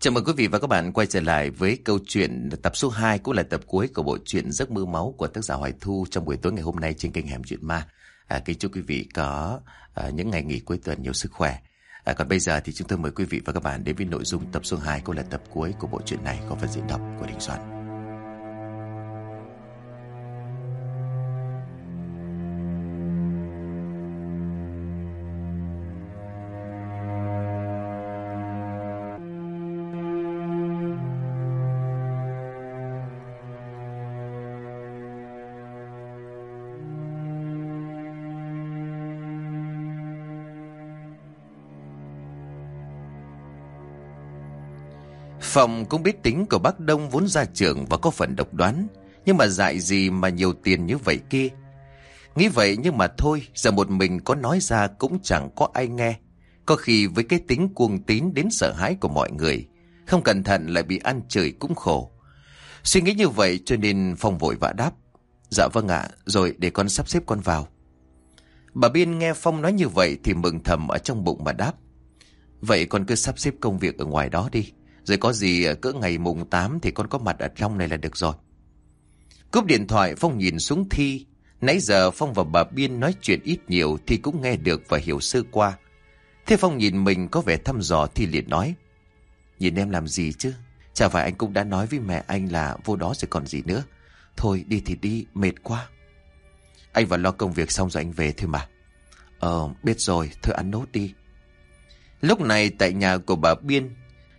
Chào mừng quý vị và các bạn quay trở lại với câu chuyện tập số 2 cũng là tập cuối của bộ truyện Giấc mơ máu của tác giả Hoài Thu trong buổi tối ngày hôm nay trên kênh Hẻm Chuyện Ma. À, kính chúc quý vị có à, những ngày nghỉ cuối tuần nhiều sức khỏe. À, còn bây giờ thì chúng tôi mời quý vị và các bạn đến với nội dung tập số 2 cũng là tập cuối của bộ truyện này có phần diễn đọc của Đình Soạn. Phòng cũng biết tính của bác Đông vốn ra trường và có phần độc đoán. Nhưng mà dại gì mà nhiều tiền như vậy kia. Nghĩ vậy nhưng mà thôi, giờ một mình có nói ra cũng chẳng có ai nghe. Có khi với cái tính cuồng tín đến sợ hãi của mọi người, không cẩn thận lại bị ăn chửi cũng khổ. Suy nghĩ như vậy cho nên Phong vội vã đáp. Dạ vâng ạ, rồi để con sắp xếp con vào. Bà Biên nghe Phong nói như vậy thì mừng thầm ở trong bụng mà đáp. Vậy con cứ sắp xếp công việc ở ngoài đó đi. Rồi có gì ờ, cỡ ngày mùng 8 thì con có mặt ở trong này là được rồi. Cúp điện thoại Phong nhìn xuống Thi. Nãy giờ Phong và bà Biên nói chuyện ít nhiều thì cũng nghe được và hiểu sơ qua. Thế Phong nhìn mình có vẻ thăm dò thì liền nói. Nhìn em làm gì chứ? Chả phải anh cũng đã nói với mẹ anh là vô đó rồi còn gì nữa. Thôi đi thì đi, mệt quá. Anh vào lo công việc xong rồi anh về thôi mà. Ờ, biết rồi, thôi ăn nốt đi. Lúc này tại nhà của bà Biên,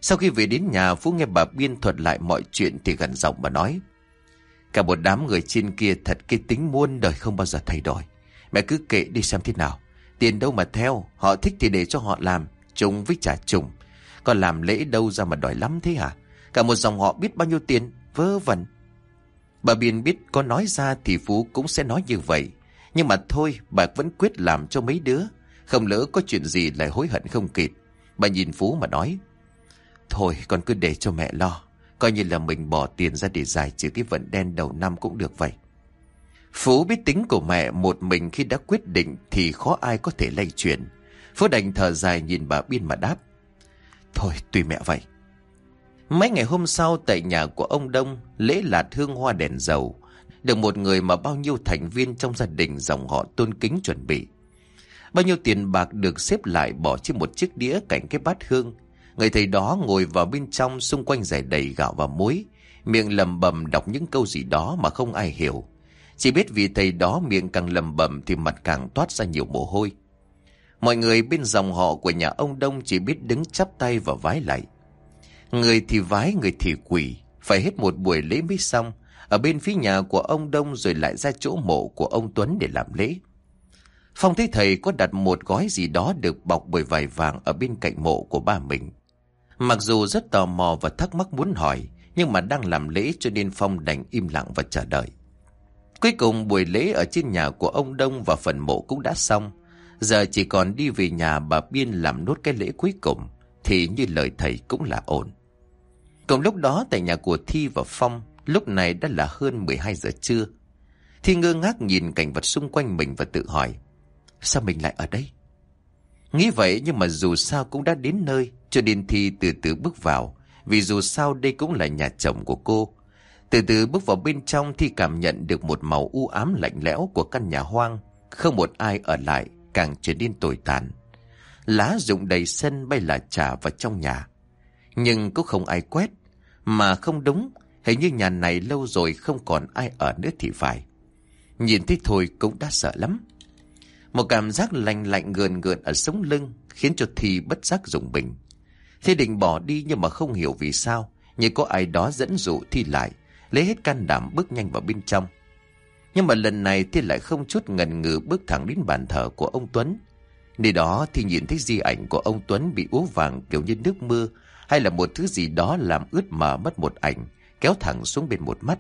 sau khi về đến nhà Phú nghe bà Biên thuật lại mọi chuyện thì gần giọng mà nói. Cả một đám người trên kia thật cái tính muôn đời không bao giờ thay đổi. Mẹ cứ kệ đi xem thế nào. Tiền đâu mà theo, họ thích thì để cho họ làm, trùng với trả trùng. Còn làm lễ đâu ra mà đòi lắm thế hả? Cả một dòng họ biết bao nhiêu tiền, vớ vẩn. Bà Biên biết có nói ra thì Phú cũng sẽ nói như vậy. Nhưng mà thôi, bà vẫn quyết làm cho mấy đứa. Không lỡ có chuyện gì lại hối hận không kịp. Bà nhìn Phú mà nói. Thôi, con cứ để cho mẹ lo. Coi như là mình bỏ tiền ra để giải trừ cái vận đen đầu năm cũng được vậy. Phú biết tính của mẹ, một mình khi đã quyết định thì khó ai có thể lay chuyển. Phú đành thở dài nhìn bà Biên mà đáp. Thôi, tùy mẹ vậy. Mấy ngày hôm sau, tại nhà của ông Đông, lễ lạt hương hoa đèn dầu được một người mà bao nhiêu thành viên trong gia đình dòng họ tôn kính chuẩn bị. Bao nhiêu tiền bạc được xếp lại bỏ trên một chiếc đĩa cạnh cái bát hương Người thầy đó ngồi vào bên trong xung quanh giải đầy gạo và muối, miệng lầm bầm đọc những câu gì đó mà không ai hiểu. Chỉ biết vì thầy đó miệng càng lầm bầm thì mặt càng toát ra nhiều mồ hôi. Mọi người bên dòng họ của nhà ông Đông chỉ biết đứng chắp tay và vái lại. Người thì vái, người thì quỷ, phải hết một buổi lễ mới xong, ở bên phía nhà của ông Đông rồi lại ra chỗ mộ của ông Tuấn để làm lễ. Phong thấy thầy có đặt một gói gì đó được bọc bởi vải vàng ở bên cạnh mộ của ba mình. Mặc dù rất tò mò và thắc mắc muốn hỏi, nhưng mà đang làm lễ cho nên Phong đành im lặng và chờ đợi. Cuối cùng buổi lễ ở trên nhà của ông Đông và phần mộ cũng đã xong. Giờ chỉ còn đi về nhà bà Biên làm nốt cái lễ cuối cùng, thì như lời thầy cũng là ổn. Cùng lúc đó tại nhà của Thi và Phong, lúc này đã là hơn 12 giờ trưa. Thi ngơ ngác nhìn cảnh vật xung quanh mình và tự hỏi, sao mình lại ở đây? Nghĩ vậy nhưng mà dù sao cũng đã đến nơi, cho nên Thi từ từ bước vào, vì dù sao đây cũng là nhà chồng của cô. Từ từ bước vào bên trong Thi cảm nhận được một màu u ám lạnh lẽo của căn nhà hoang. Không một ai ở lại, càng trở nên tồi tàn. Lá rụng đầy sân bay là trà vào trong nhà. Nhưng cũng không ai quét. Mà không đúng, hình như nhà này lâu rồi không còn ai ở nữa thì phải. Nhìn thấy thôi cũng đã sợ lắm. Một cảm giác lạnh lạnh gườn gợn ở sống lưng khiến cho Thi bất giác dùng bình. Thi định bỏ đi nhưng mà không hiểu vì sao, như có ai đó dẫn dụ Thi lại, lấy hết can đảm bước nhanh vào bên trong. Nhưng mà lần này Thi lại không chút ngần ngừ bước thẳng đến bàn thờ của ông Tuấn. Nơi đó thì nhìn thấy di ảnh của ông Tuấn bị úa vàng kiểu như nước mưa, hay là một thứ gì đó làm ướt mờ mất một ảnh, kéo thẳng xuống bên một mắt.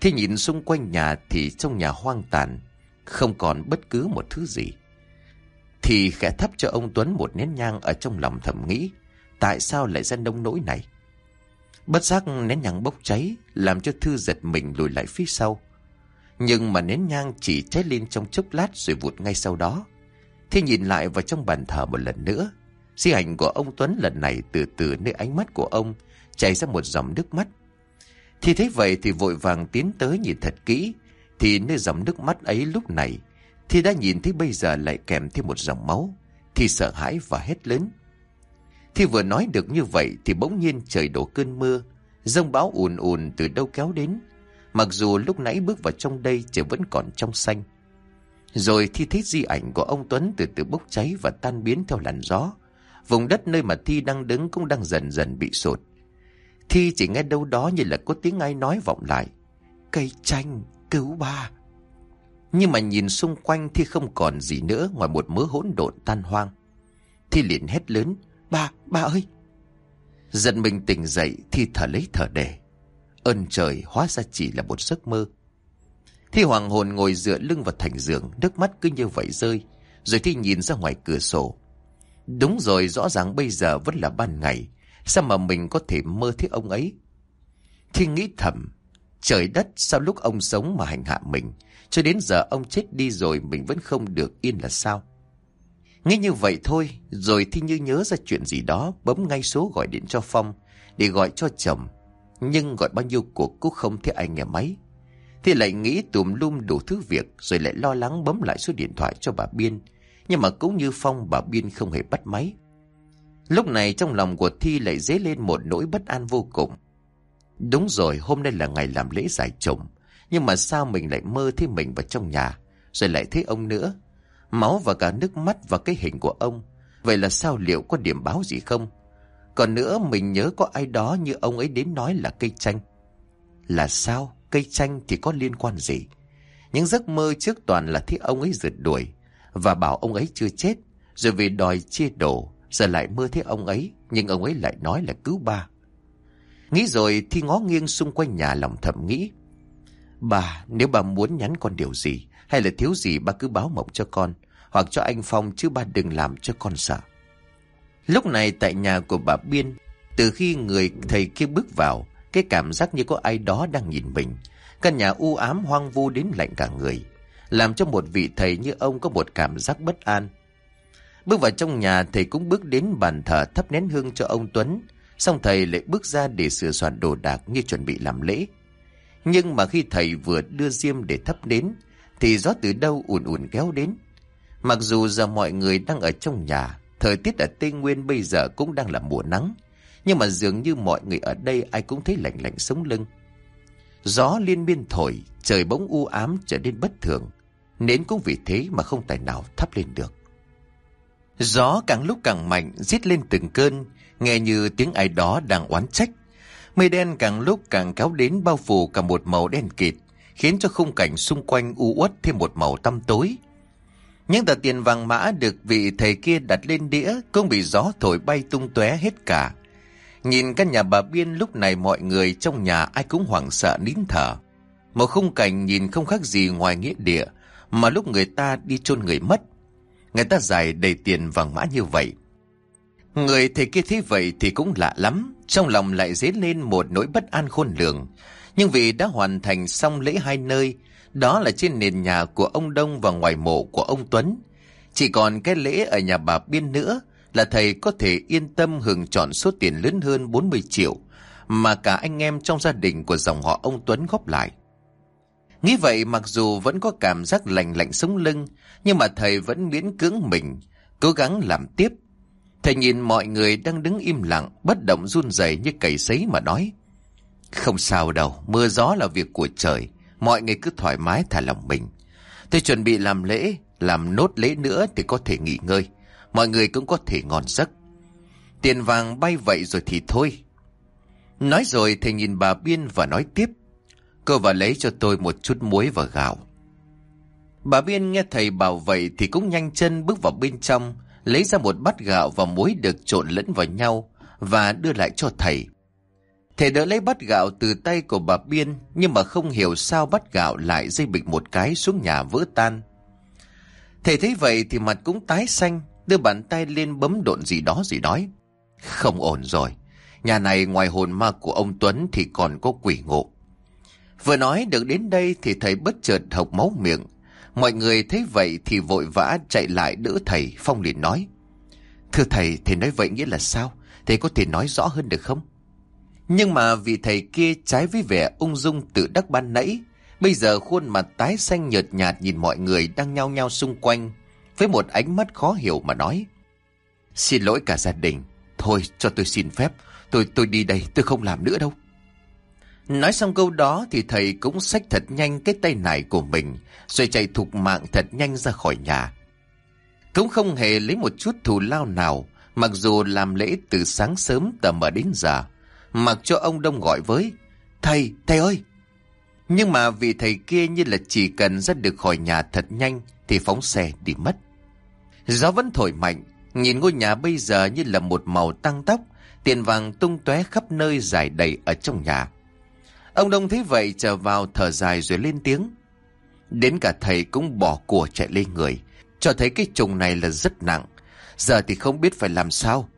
Thi nhìn xung quanh nhà thì trong nhà hoang tàn, không còn bất cứ một thứ gì. Thì khẽ thắp cho ông Tuấn một nén nhang ở trong lòng thầm nghĩ, tại sao lại ra nông nỗi này? Bất giác nén nhang bốc cháy, làm cho Thư giật mình lùi lại phía sau. Nhưng mà nén nhang chỉ cháy lên trong chốc lát rồi vụt ngay sau đó. Thì nhìn lại vào trong bàn thờ một lần nữa. Di ảnh của ông Tuấn lần này từ từ nơi ánh mắt của ông chảy ra một dòng nước mắt. Thì thấy vậy thì vội vàng tiến tới nhìn thật kỹ. Thì nơi dòng nước mắt ấy lúc này thì đã nhìn thấy bây giờ lại kèm thêm một dòng máu. Thì sợ hãi và hét lớn thi vừa nói được như vậy thì bỗng nhiên trời đổ cơn mưa. Dông bão ùn ùn từ đâu kéo đến. Mặc dù lúc nãy bước vào trong đây trời vẫn còn trong xanh. Rồi thi thấy di ảnh của ông Tuấn từ từ bốc cháy và tan biến theo làn gió. Vùng đất nơi mà Thi đang đứng cũng đang dần dần bị sụt. Thi chỉ nghe đâu đó như là có tiếng ai nói vọng lại. Cây chanh, cứu ba. Nhưng mà nhìn xung quanh Thi không còn gì nữa ngoài một mớ hỗn độn tan hoang. Thi liền hét lớn. Ba, ba ơi! Giận mình tỉnh dậy Thi thở lấy thở đề Ơn trời hóa ra chỉ là một giấc mơ. Thi hoàng hồn ngồi dựa lưng vào thành giường, nước mắt cứ như vậy rơi. Rồi Thi nhìn ra ngoài cửa sổ. Đúng rồi, rõ ràng bây giờ vẫn là ban ngày. Sao mà mình có thể mơ thấy ông ấy? Thi nghĩ thầm, trời đất sao lúc ông sống mà hành hạ mình, cho đến giờ ông chết đi rồi mình vẫn không được yên là sao? Nghe như vậy thôi, rồi Thi như nhớ ra chuyện gì đó, bấm ngay số gọi điện cho Phong, để gọi cho chồng. Nhưng gọi bao nhiêu cuộc cũng không thấy ai nghe máy. Thì lại nghĩ tùm lum đủ thứ việc rồi lại lo lắng bấm lại số điện thoại cho bà Biên. Nhưng mà cũng như Phong bà Biên không hề bắt máy. Lúc này trong lòng của Thi lại dấy lên một nỗi bất an vô cùng. Đúng rồi, hôm nay là ngày làm lễ giải chồng. Nhưng mà sao mình lại mơ thấy mình vào trong nhà, rồi lại thấy ông nữa. Máu và cả nước mắt và cái hình của ông. Vậy là sao liệu có điểm báo gì không? Còn nữa mình nhớ có ai đó như ông ấy đến nói là cây chanh. Là sao? cây chanh thì có liên quan gì? Những giấc mơ trước toàn là thấy ông ấy rượt đuổi và bảo ông ấy chưa chết, rồi vì đòi chia đổ, giờ lại mơ thấy ông ấy, nhưng ông ấy lại nói là cứu ba. Nghĩ rồi thì ngó nghiêng xung quanh nhà lòng thầm nghĩ. Bà, nếu bà muốn nhắn con điều gì, hay là thiếu gì bà cứ báo mộng cho con, hoặc cho anh Phong chứ bà đừng làm cho con sợ. Lúc này tại nhà của bà Biên, từ khi người thầy kia bước vào, cái cảm giác như có ai đó đang nhìn mình. Căn nhà u ám hoang vu đến lạnh cả người. Làm cho một vị thầy như ông có một cảm giác bất an. Bước vào trong nhà thầy cũng bước đến bàn thờ thắp nén hương cho ông Tuấn. Xong thầy lại bước ra để sửa soạn đồ đạc như chuẩn bị làm lễ. Nhưng mà khi thầy vừa đưa diêm để thắp nến thì gió từ đâu ùn ùn kéo đến. Mặc dù giờ mọi người đang ở trong nhà, thời tiết ở Tây Nguyên bây giờ cũng đang là mùa nắng. Nhưng mà dường như mọi người ở đây ai cũng thấy lạnh lạnh sống lưng. Gió liên miên thổi, trời bỗng u ám trở nên bất thường. Nến cũng vì thế mà không tài nào thắp lên được. Gió càng lúc càng mạnh, rít lên từng cơn, nghe như tiếng ai đó đang oán trách. Mây đen càng lúc càng kéo đến bao phủ cả một màu đen kịt, khiến cho khung cảnh xung quanh u uất thêm một màu tăm tối. Những tờ tiền vàng mã được vị thầy kia đặt lên đĩa cũng bị gió thổi bay tung tóe hết cả, Nhìn căn nhà bà Biên lúc này mọi người trong nhà ai cũng hoảng sợ nín thở. Một khung cảnh nhìn không khác gì ngoài nghĩa địa, mà lúc người ta đi chôn người mất. Người ta giải đầy tiền vàng mã như vậy. Người thầy kia thấy vậy thì cũng lạ lắm, trong lòng lại dấy lên một nỗi bất an khôn lường. Nhưng vì đã hoàn thành xong lễ hai nơi, đó là trên nền nhà của ông Đông và ngoài mộ của ông Tuấn. Chỉ còn cái lễ ở nhà bà Biên nữa, là thầy có thể yên tâm hưởng chọn số tiền lớn hơn 40 triệu mà cả anh em trong gia đình của dòng họ ông Tuấn góp lại. Nghĩ vậy mặc dù vẫn có cảm giác lạnh lạnh sống lưng, nhưng mà thầy vẫn miễn cưỡng mình, cố gắng làm tiếp. Thầy nhìn mọi người đang đứng im lặng, bất động run rẩy như cầy sấy mà nói. Không sao đâu, mưa gió là việc của trời, mọi người cứ thoải mái thả lòng mình. Tôi chuẩn bị làm lễ, làm nốt lễ nữa thì có thể nghỉ ngơi mọi người cũng có thể ngon giấc. Tiền vàng bay vậy rồi thì thôi. Nói rồi thầy nhìn bà Biên và nói tiếp. Cô vào lấy cho tôi một chút muối và gạo. Bà Biên nghe thầy bảo vậy thì cũng nhanh chân bước vào bên trong, lấy ra một bát gạo và muối được trộn lẫn vào nhau và đưa lại cho thầy. Thầy đỡ lấy bát gạo từ tay của bà Biên nhưng mà không hiểu sao bát gạo lại dây bịch một cái xuống nhà vỡ tan. Thầy thấy vậy thì mặt cũng tái xanh đưa bàn tay lên bấm độn gì đó gì nói. Không ổn rồi, nhà này ngoài hồn ma của ông Tuấn thì còn có quỷ ngộ. Vừa nói được đến đây thì thầy bất chợt hộc máu miệng. Mọi người thấy vậy thì vội vã chạy lại đỡ thầy, Phong liền nói. Thưa thầy, thầy nói vậy nghĩa là sao? Thầy có thể nói rõ hơn được không? Nhưng mà vị thầy kia trái với vẻ ung dung tự đắc ban nãy, bây giờ khuôn mặt tái xanh nhợt nhạt nhìn mọi người đang nhao nhao xung quanh, với một ánh mắt khó hiểu mà nói. Xin lỗi cả gia đình, thôi cho tôi xin phép, tôi tôi đi đây, tôi không làm nữa đâu. Nói xong câu đó thì thầy cũng xách thật nhanh cái tay nải của mình, rồi chạy thục mạng thật nhanh ra khỏi nhà. Cũng không hề lấy một chút thù lao nào, mặc dù làm lễ từ sáng sớm tầm ở đến giờ. Mặc cho ông Đông gọi với, thầy, thầy ơi! Nhưng mà vị thầy kia như là chỉ cần ra được khỏi nhà thật nhanh thì phóng xe đi mất. Gió vẫn thổi mạnh, nhìn ngôi nhà bây giờ như là một màu tăng tóc, tiền vàng tung tóe khắp nơi dài đầy ở trong nhà. Ông Đông thấy vậy trở vào thở dài rồi lên tiếng. Đến cả thầy cũng bỏ của chạy lên người, cho thấy cái trùng này là rất nặng. Giờ thì không biết phải làm sao.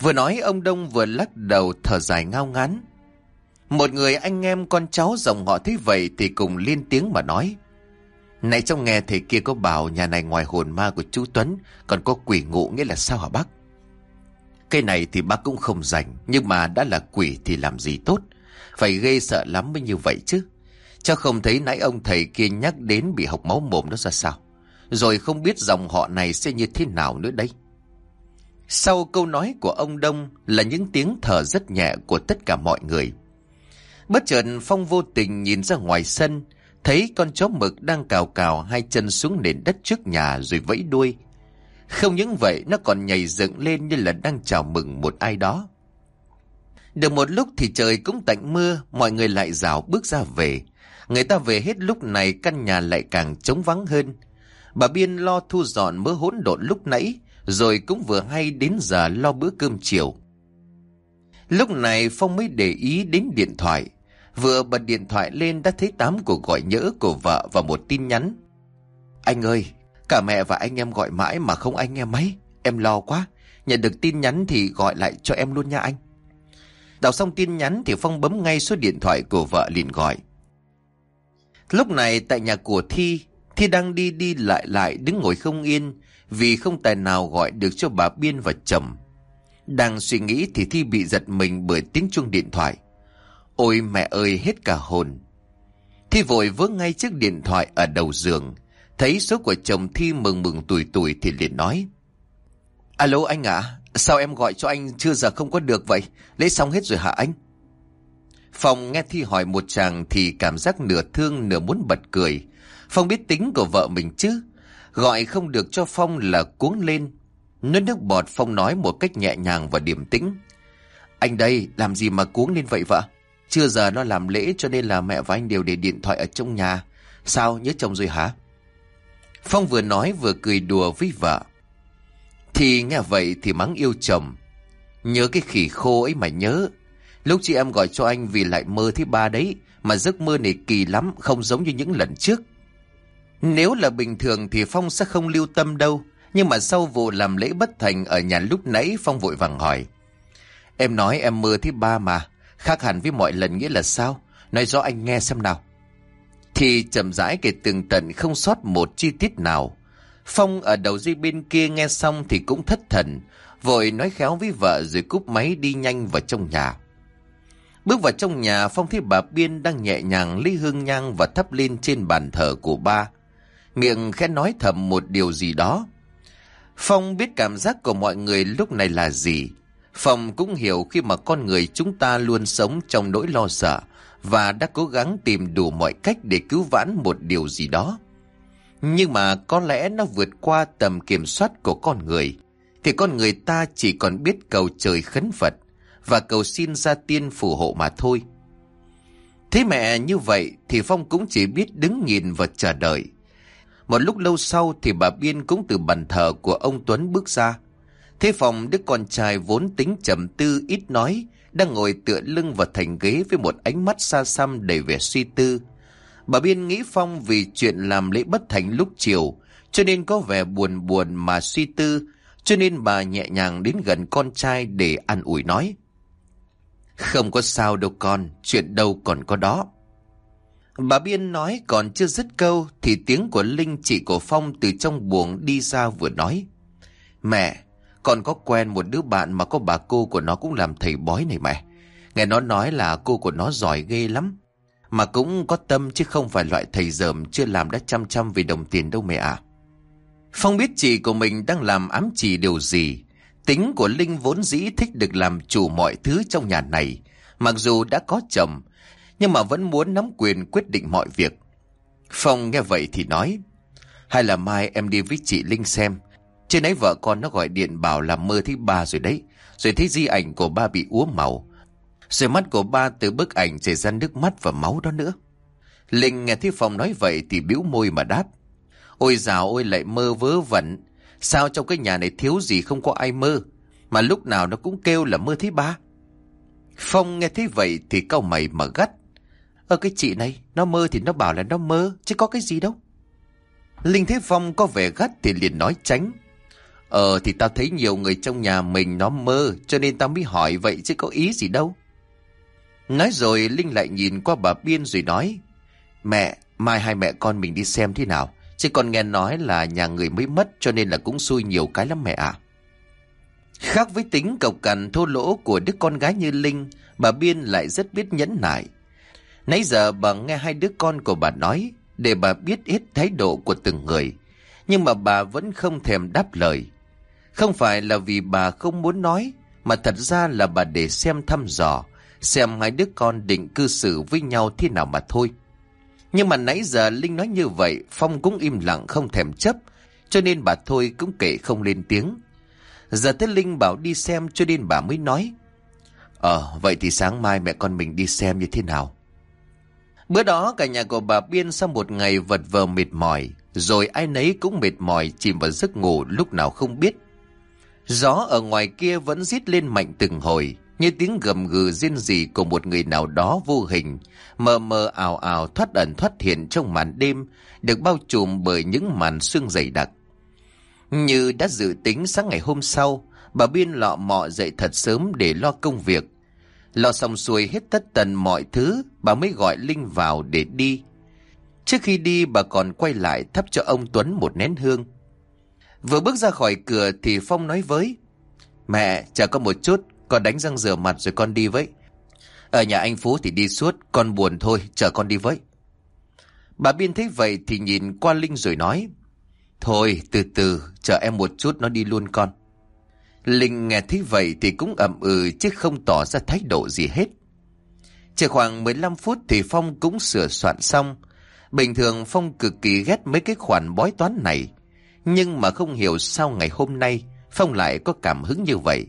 Vừa nói, ông Đông vừa lắc đầu thở dài ngao ngán. Một người anh em con cháu dòng họ thấy vậy thì cùng liên tiếng mà nói. Này trong nghe thầy kia có bảo nhà này ngoài hồn ma của chú Tuấn, còn có quỷ ngụ nghĩa là sao hả bác? Cái này thì bác cũng không rảnh, nhưng mà đã là quỷ thì làm gì tốt. Phải gây sợ lắm mới như vậy chứ. cho không thấy nãy ông thầy kia nhắc đến bị học máu mồm nó ra sao. Rồi không biết dòng họ này sẽ như thế nào nữa đấy. Sau câu nói của ông Đông là những tiếng thở rất nhẹ của tất cả mọi người. Bất chợt Phong vô tình nhìn ra ngoài sân, thấy con chó mực đang cào cào hai chân xuống nền đất trước nhà rồi vẫy đuôi. Không những vậy nó còn nhảy dựng lên như là đang chào mừng một ai đó. Được một lúc thì trời cũng tạnh mưa, mọi người lại rào bước ra về. Người ta về hết lúc này căn nhà lại càng trống vắng hơn. Bà Biên lo thu dọn mớ hỗn độn lúc nãy, rồi cũng vừa hay đến giờ lo bữa cơm chiều. Lúc này Phong mới để ý đến điện thoại. Vừa bật điện thoại lên đã thấy tám cuộc gọi nhỡ của vợ và một tin nhắn. Anh ơi, cả mẹ và anh em gọi mãi mà không anh nghe máy. Em lo quá. Nhận được tin nhắn thì gọi lại cho em luôn nha anh. Đọc xong tin nhắn thì Phong bấm ngay số điện thoại của vợ liền gọi. Lúc này tại nhà của Thi, Thi đang đi đi lại lại đứng ngồi không yên vì không tài nào gọi được cho bà Biên và chồng. Đang suy nghĩ thì Thi bị giật mình bởi tiếng chuông điện thoại. Ôi mẹ ơi hết cả hồn. Thi vội vớ ngay chiếc điện thoại ở đầu giường. Thấy số của chồng Thi mừng mừng tuổi tuổi thì liền nói. Alo anh ạ, sao em gọi cho anh chưa giờ không có được vậy? Lấy xong hết rồi hả anh? Phong nghe Thi hỏi một chàng thì cảm giác nửa thương nửa muốn bật cười. Phong biết tính của vợ mình chứ. Gọi không được cho Phong là cuống lên. Nước nước bọt Phong nói một cách nhẹ nhàng và điềm tĩnh. Anh đây, làm gì mà cuống lên vậy vợ? Chưa giờ nó làm lễ cho nên là mẹ và anh đều để điện thoại ở trong nhà. Sao, nhớ chồng rồi hả? Phong vừa nói vừa cười đùa với vợ. Thì nghe vậy thì mắng yêu chồng. Nhớ cái khỉ khô ấy mà nhớ. Lúc chị em gọi cho anh vì lại mơ thứ ba đấy, mà giấc mơ này kỳ lắm, không giống như những lần trước. Nếu là bình thường thì Phong sẽ không lưu tâm đâu, nhưng mà sau vụ làm lễ bất thành ở nhà lúc nãy Phong vội vàng hỏi. Em nói em mơ thứ ba mà, khác hẳn với mọi lần nghĩa là sao? Nói rõ anh nghe xem nào. Thì chậm rãi kể từng tận không sót một chi tiết nào. Phong ở đầu dây bên kia nghe xong thì cũng thất thần, vội nói khéo với vợ rồi cúp máy đi nhanh vào trong nhà. Bước vào trong nhà, Phong thấy bà Biên đang nhẹ nhàng lấy hương nhang và thắp lên trên bàn thờ của ba. Miệng khẽ nói thầm một điều gì đó. Phong biết cảm giác của mọi người lúc này là gì. Phong cũng hiểu khi mà con người chúng ta luôn sống trong nỗi lo sợ và đã cố gắng tìm đủ mọi cách để cứu vãn một điều gì đó. Nhưng mà có lẽ nó vượt qua tầm kiểm soát của con người, thì con người ta chỉ còn biết cầu trời khấn Phật và cầu xin gia tiên phù hộ mà thôi. Thế mẹ như vậy thì Phong cũng chỉ biết đứng nhìn và chờ đợi. Một lúc lâu sau thì bà Biên cũng từ bàn thờ của ông Tuấn bước ra. Thế phòng đứa con trai vốn tính trầm tư ít nói, đang ngồi tựa lưng vào thành ghế với một ánh mắt xa xăm đầy vẻ suy tư. Bà Biên nghĩ Phong vì chuyện làm lễ bất thành lúc chiều, cho nên có vẻ buồn buồn mà suy tư, cho nên bà nhẹ nhàng đến gần con trai để an ủi nói. Không có sao đâu con, chuyện đâu còn có đó. Bà Biên nói còn chưa dứt câu thì tiếng của Linh chị của Phong từ trong buồng đi ra vừa nói. Mẹ, Còn có quen một đứa bạn mà có bà cô của nó cũng làm thầy bói này mẹ. Nghe nó nói là cô của nó giỏi ghê lắm. Mà cũng có tâm chứ không phải loại thầy dởm chưa làm đã chăm chăm vì đồng tiền đâu mẹ ạ. Phong biết chị của mình đang làm ám chỉ điều gì. Tính của Linh vốn dĩ thích được làm chủ mọi thứ trong nhà này. Mặc dù đã có chồng, nhưng mà vẫn muốn nắm quyền quyết định mọi việc. Phong nghe vậy thì nói, hay là mai em đi với chị Linh xem. Trên ấy vợ con nó gọi điện bảo là mơ thấy ba rồi đấy. Rồi thấy di ảnh của ba bị úa màu. Rồi mắt của ba từ bức ảnh chảy ra nước mắt và máu đó nữa. Linh nghe thấy Phong nói vậy thì bĩu môi mà đáp. Ôi dào ôi lại mơ vớ vẩn. Sao trong cái nhà này thiếu gì không có ai mơ. Mà lúc nào nó cũng kêu là mơ thấy ba. Phong nghe thấy vậy thì cau mày mà gắt ở cái chị này, nó mơ thì nó bảo là nó mơ, chứ có cái gì đâu. Linh thấy Phong có vẻ gắt thì liền nói tránh. Ờ thì tao thấy nhiều người trong nhà mình nó mơ cho nên tao mới hỏi vậy chứ có ý gì đâu. Nói rồi Linh lại nhìn qua bà Biên rồi nói Mẹ, mai hai mẹ con mình đi xem thế nào Chứ còn nghe nói là nhà người mới mất cho nên là cũng xui nhiều cái lắm mẹ ạ. Khác với tính cộc cằn thô lỗ của đứa con gái như Linh, bà Biên lại rất biết nhẫn nại. Nãy giờ bà nghe hai đứa con của bà nói để bà biết hết thái độ của từng người. Nhưng mà bà vẫn không thèm đáp lời. Không phải là vì bà không muốn nói, mà thật ra là bà để xem thăm dò, xem hai đứa con định cư xử với nhau thế nào mà thôi. Nhưng mà nãy giờ Linh nói như vậy, Phong cũng im lặng không thèm chấp, cho nên bà thôi cũng kệ không lên tiếng. Giờ tới Linh bảo đi xem cho nên bà mới nói. Ờ, vậy thì sáng mai mẹ con mình đi xem như thế nào. Bữa đó cả nhà của bà Biên sau một ngày vật vờ mệt mỏi, rồi ai nấy cũng mệt mỏi chìm vào giấc ngủ lúc nào không biết. Gió ở ngoài kia vẫn rít lên mạnh từng hồi, như tiếng gầm gừ riêng rỉ của một người nào đó vô hình, mờ mờ ảo ảo thoát ẩn thoát hiện trong màn đêm, được bao trùm bởi những màn sương dày đặc. Như đã dự tính sáng ngày hôm sau, bà Biên lọ mọ dậy thật sớm để lo công việc. Lo xong xuôi hết tất tần mọi thứ, bà mới gọi Linh vào để đi. Trước khi đi bà còn quay lại thắp cho ông Tuấn một nén hương. Vừa bước ra khỏi cửa thì Phong nói với Mẹ, chờ con một chút, con đánh răng rửa mặt rồi con đi với. Ở nhà anh Phú thì đi suốt, con buồn thôi, chờ con đi với. Bà Biên thấy vậy thì nhìn qua Linh rồi nói Thôi, từ từ, chờ em một chút nó đi luôn con. Linh nghe thấy vậy thì cũng ậm ừ chứ không tỏ ra thái độ gì hết. Chỉ khoảng 15 phút thì Phong cũng sửa soạn xong. Bình thường Phong cực kỳ ghét mấy cái khoản bói toán này. Nhưng mà không hiểu sao ngày hôm nay, Phong lại có cảm hứng như vậy.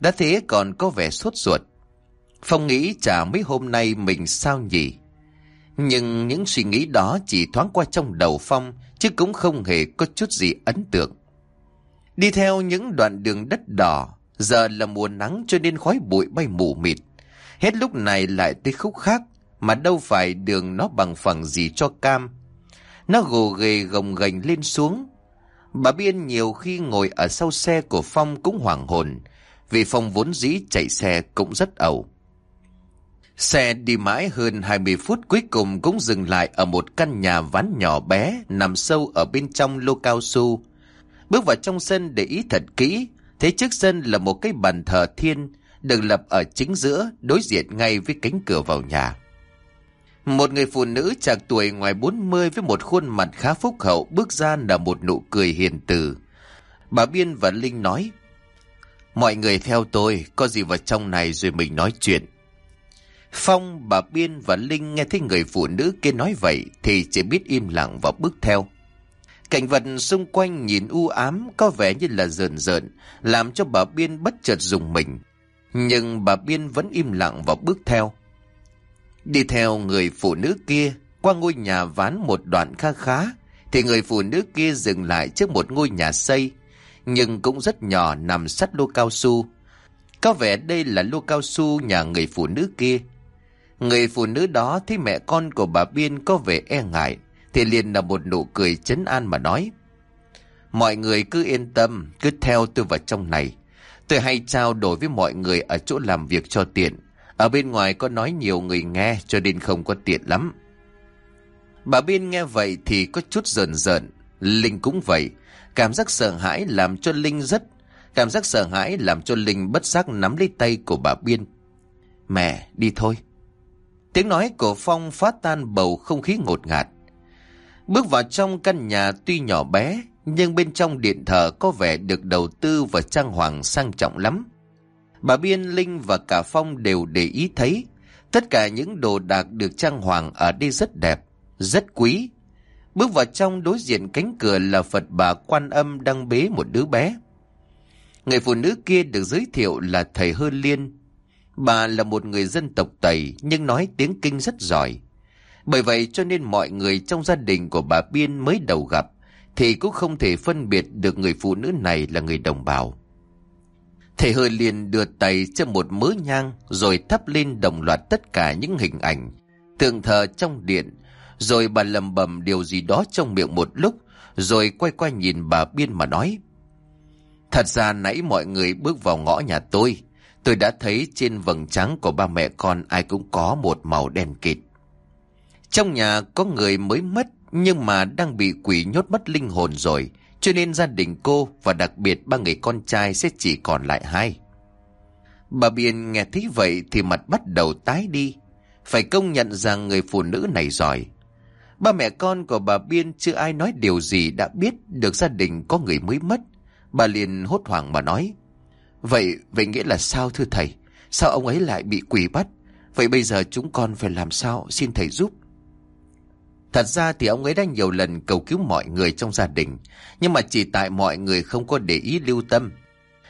Đã thế còn có vẻ sốt ruột. Phong nghĩ chả mấy hôm nay mình sao nhỉ? Nhưng những suy nghĩ đó chỉ thoáng qua trong đầu Phong, chứ cũng không hề có chút gì ấn tượng. Đi theo những đoạn đường đất đỏ, giờ là mùa nắng cho nên khói bụi bay mù mịt. Hết lúc này lại tới khúc khác, mà đâu phải đường nó bằng phẳng gì cho cam. Nó gồ ghề gồng gành lên xuống. Bà Biên nhiều khi ngồi ở sau xe của Phong cũng hoảng hồn, vì Phong vốn dĩ chạy xe cũng rất ẩu. Xe đi mãi hơn 20 phút cuối cùng cũng dừng lại ở một căn nhà ván nhỏ bé nằm sâu ở bên trong lô cao su. Bước vào trong sân để ý thật kỹ, thấy trước sân là một cái bàn thờ thiên được lập ở chính giữa đối diện ngay với cánh cửa vào nhà. Một người phụ nữ chạc tuổi ngoài 40 với một khuôn mặt khá phúc hậu bước ra là một nụ cười hiền từ. Bà Biên và Linh nói, Mọi người theo tôi, có gì vào trong này rồi mình nói chuyện. Phong, bà Biên và Linh nghe thấy người phụ nữ kia nói vậy thì chỉ biết im lặng và bước theo. Cảnh vật xung quanh nhìn u ám có vẻ như là rờn rợn, làm cho bà Biên bất chợt dùng mình. Nhưng bà Biên vẫn im lặng và bước theo. Đi theo người phụ nữ kia, qua ngôi nhà ván một đoạn kha khá, thì người phụ nữ kia dừng lại trước một ngôi nhà xây, nhưng cũng rất nhỏ nằm sát lô cao su. Có vẻ đây là lô cao su nhà người phụ nữ kia. Người phụ nữ đó thấy mẹ con của bà Biên có vẻ e ngại, thì liền là một nụ cười chấn an mà nói. Mọi người cứ yên tâm, cứ theo tôi vào trong này. Tôi hay trao đổi với mọi người ở chỗ làm việc cho tiện. Ở bên ngoài có nói nhiều người nghe cho nên không có tiện lắm. Bà Biên nghe vậy thì có chút rờn rợn. Linh cũng vậy. Cảm giác sợ hãi làm cho Linh rất Cảm giác sợ hãi làm cho Linh bất giác nắm lấy tay của bà Biên. Mẹ, đi thôi. Tiếng nói của Phong phá tan bầu không khí ngột ngạt. Bước vào trong căn nhà tuy nhỏ bé, nhưng bên trong điện thờ có vẻ được đầu tư và trang hoàng sang trọng lắm. Bà Biên, Linh và cả Phong đều để ý thấy, tất cả những đồ đạc được trang hoàng ở đây rất đẹp, rất quý. Bước vào trong đối diện cánh cửa là Phật bà Quan Âm đang bế một đứa bé. Người phụ nữ kia được giới thiệu là thầy Hơ Liên. Bà là một người dân tộc Tây nhưng nói tiếng Kinh rất giỏi. Bởi vậy cho nên mọi người trong gia đình của bà Biên mới đầu gặp thì cũng không thể phân biệt được người phụ nữ này là người đồng bào. Thầy hơi liền đưa tay cho một mớ nhang rồi thắp lên đồng loạt tất cả những hình ảnh, tượng thờ trong điện, rồi bà lầm bầm điều gì đó trong miệng một lúc, rồi quay qua nhìn bà Biên mà nói. Thật ra nãy mọi người bước vào ngõ nhà tôi, tôi đã thấy trên vầng trắng của ba mẹ con ai cũng có một màu đen kịt. Trong nhà có người mới mất nhưng mà đang bị quỷ nhốt mất linh hồn rồi, cho nên gia đình cô và đặc biệt ba người con trai sẽ chỉ còn lại hai. Bà Biên nghe thấy vậy thì mặt bắt đầu tái đi. Phải công nhận rằng người phụ nữ này giỏi. Ba mẹ con của bà Biên chưa ai nói điều gì đã biết được gia đình có người mới mất. Bà liền hốt hoảng mà nói. Vậy, vậy nghĩa là sao thưa thầy? Sao ông ấy lại bị quỷ bắt? Vậy bây giờ chúng con phải làm sao? Xin thầy giúp. Thật ra thì ông ấy đã nhiều lần cầu cứu mọi người trong gia đình, nhưng mà chỉ tại mọi người không có để ý lưu tâm.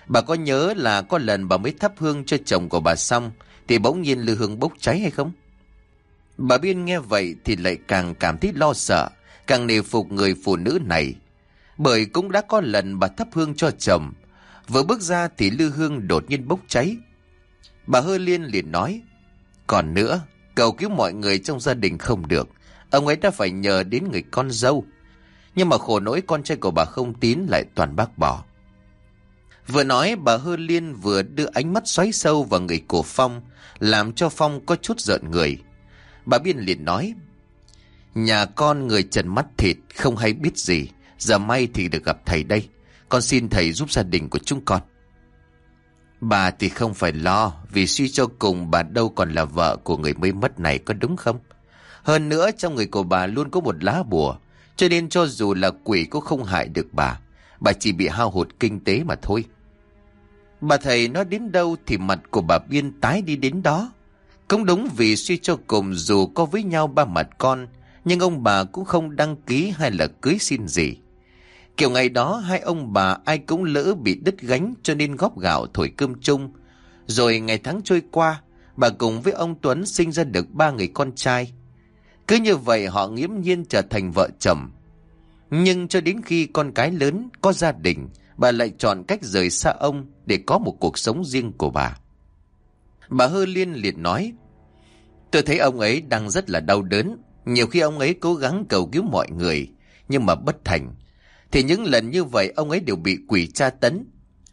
Bà có nhớ là có lần bà mới thắp hương cho chồng của bà xong, thì bỗng nhiên lư hương bốc cháy hay không? Bà Biên nghe vậy thì lại càng cảm thấy lo sợ, càng nề phục người phụ nữ này. Bởi cũng đã có lần bà thắp hương cho chồng, vừa bước ra thì lư hương đột nhiên bốc cháy. Bà Hơ Liên liền nói, còn nữa, cầu cứu mọi người trong gia đình không được, Ông ấy đã phải nhờ đến người con dâu. Nhưng mà khổ nỗi con trai của bà không tín lại toàn bác bỏ. Vừa nói bà Hơ Liên vừa đưa ánh mắt xoáy sâu vào người của Phong, làm cho Phong có chút giận người. Bà Biên liền nói, Nhà con người trần mắt thịt, không hay biết gì, giờ may thì được gặp thầy đây. Con xin thầy giúp gia đình của chúng con. Bà thì không phải lo, vì suy cho cùng bà đâu còn là vợ của người mới mất này có đúng không? Hơn nữa trong người của bà luôn có một lá bùa, cho nên cho dù là quỷ cũng không hại được bà. Bà chỉ bị hao hụt kinh tế mà thôi. Bà thầy nói đến đâu thì mặt của bà Biên tái đi đến đó. Cũng đúng vì suy cho cùng dù có với nhau ba mặt con, nhưng ông bà cũng không đăng ký hay là cưới xin gì. Kiểu ngày đó hai ông bà ai cũng lỡ bị đứt gánh cho nên góp gạo thổi cơm chung. Rồi ngày tháng trôi qua, bà cùng với ông Tuấn sinh ra được ba người con trai. Cứ như vậy họ nghiễm nhiên trở thành vợ chồng. Nhưng cho đến khi con cái lớn có gia đình, bà lại chọn cách rời xa ông để có một cuộc sống riêng của bà. Bà Hơ Liên liệt nói, Tôi thấy ông ấy đang rất là đau đớn, nhiều khi ông ấy cố gắng cầu cứu mọi người, nhưng mà bất thành. Thì những lần như vậy ông ấy đều bị quỷ tra tấn.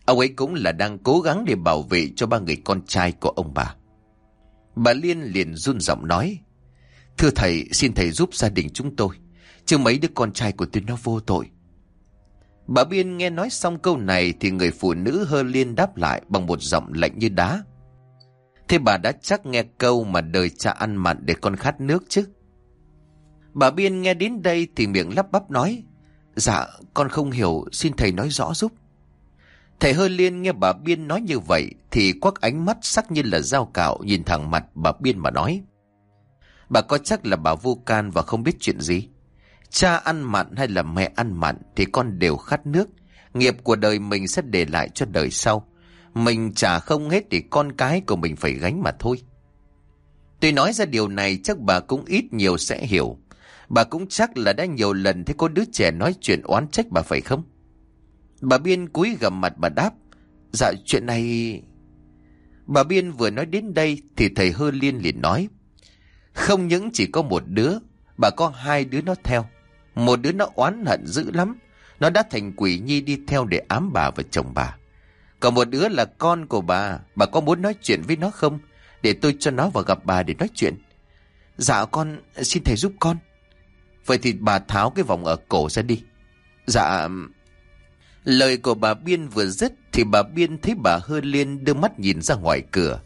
Ông ấy cũng là đang cố gắng để bảo vệ cho ba người con trai của ông bà. Bà Liên liền run giọng nói, Thưa thầy, xin thầy giúp gia đình chúng tôi. Chứ mấy đứa con trai của tôi nó vô tội. Bà Biên nghe nói xong câu này thì người phụ nữ hơ liên đáp lại bằng một giọng lạnh như đá. Thế bà đã chắc nghe câu mà đời cha ăn mặn để con khát nước chứ. Bà Biên nghe đến đây thì miệng lắp bắp nói. Dạ, con không hiểu, xin thầy nói rõ giúp. Thầy hơ liên nghe bà Biên nói như vậy thì quắc ánh mắt sắc như là dao cạo nhìn thẳng mặt bà Biên mà nói. Bà có chắc là bà vô can và không biết chuyện gì? Cha ăn mặn hay là mẹ ăn mặn thì con đều khát nước. Nghiệp của đời mình sẽ để lại cho đời sau. Mình trả không hết thì con cái của mình phải gánh mà thôi. Tôi nói ra điều này, chắc bà cũng ít nhiều sẽ hiểu. Bà cũng chắc là đã nhiều lần thấy có đứa trẻ nói chuyện oán trách bà phải không? Bà Biên cúi gầm mặt bà đáp. Dạ chuyện này... Bà Biên vừa nói đến đây thì thầy Hơ Liên liền nói. Không những chỉ có một đứa, bà có hai đứa nó theo. Một đứa nó oán hận dữ lắm. Nó đã thành quỷ nhi đi theo để ám bà và chồng bà. Còn một đứa là con của bà, bà có muốn nói chuyện với nó không? Để tôi cho nó vào gặp bà để nói chuyện. Dạ con, xin thầy giúp con. Vậy thì bà tháo cái vòng ở cổ ra đi. Dạ... Lời của bà Biên vừa dứt thì bà Biên thấy bà Hơ Liên đưa mắt nhìn ra ngoài cửa.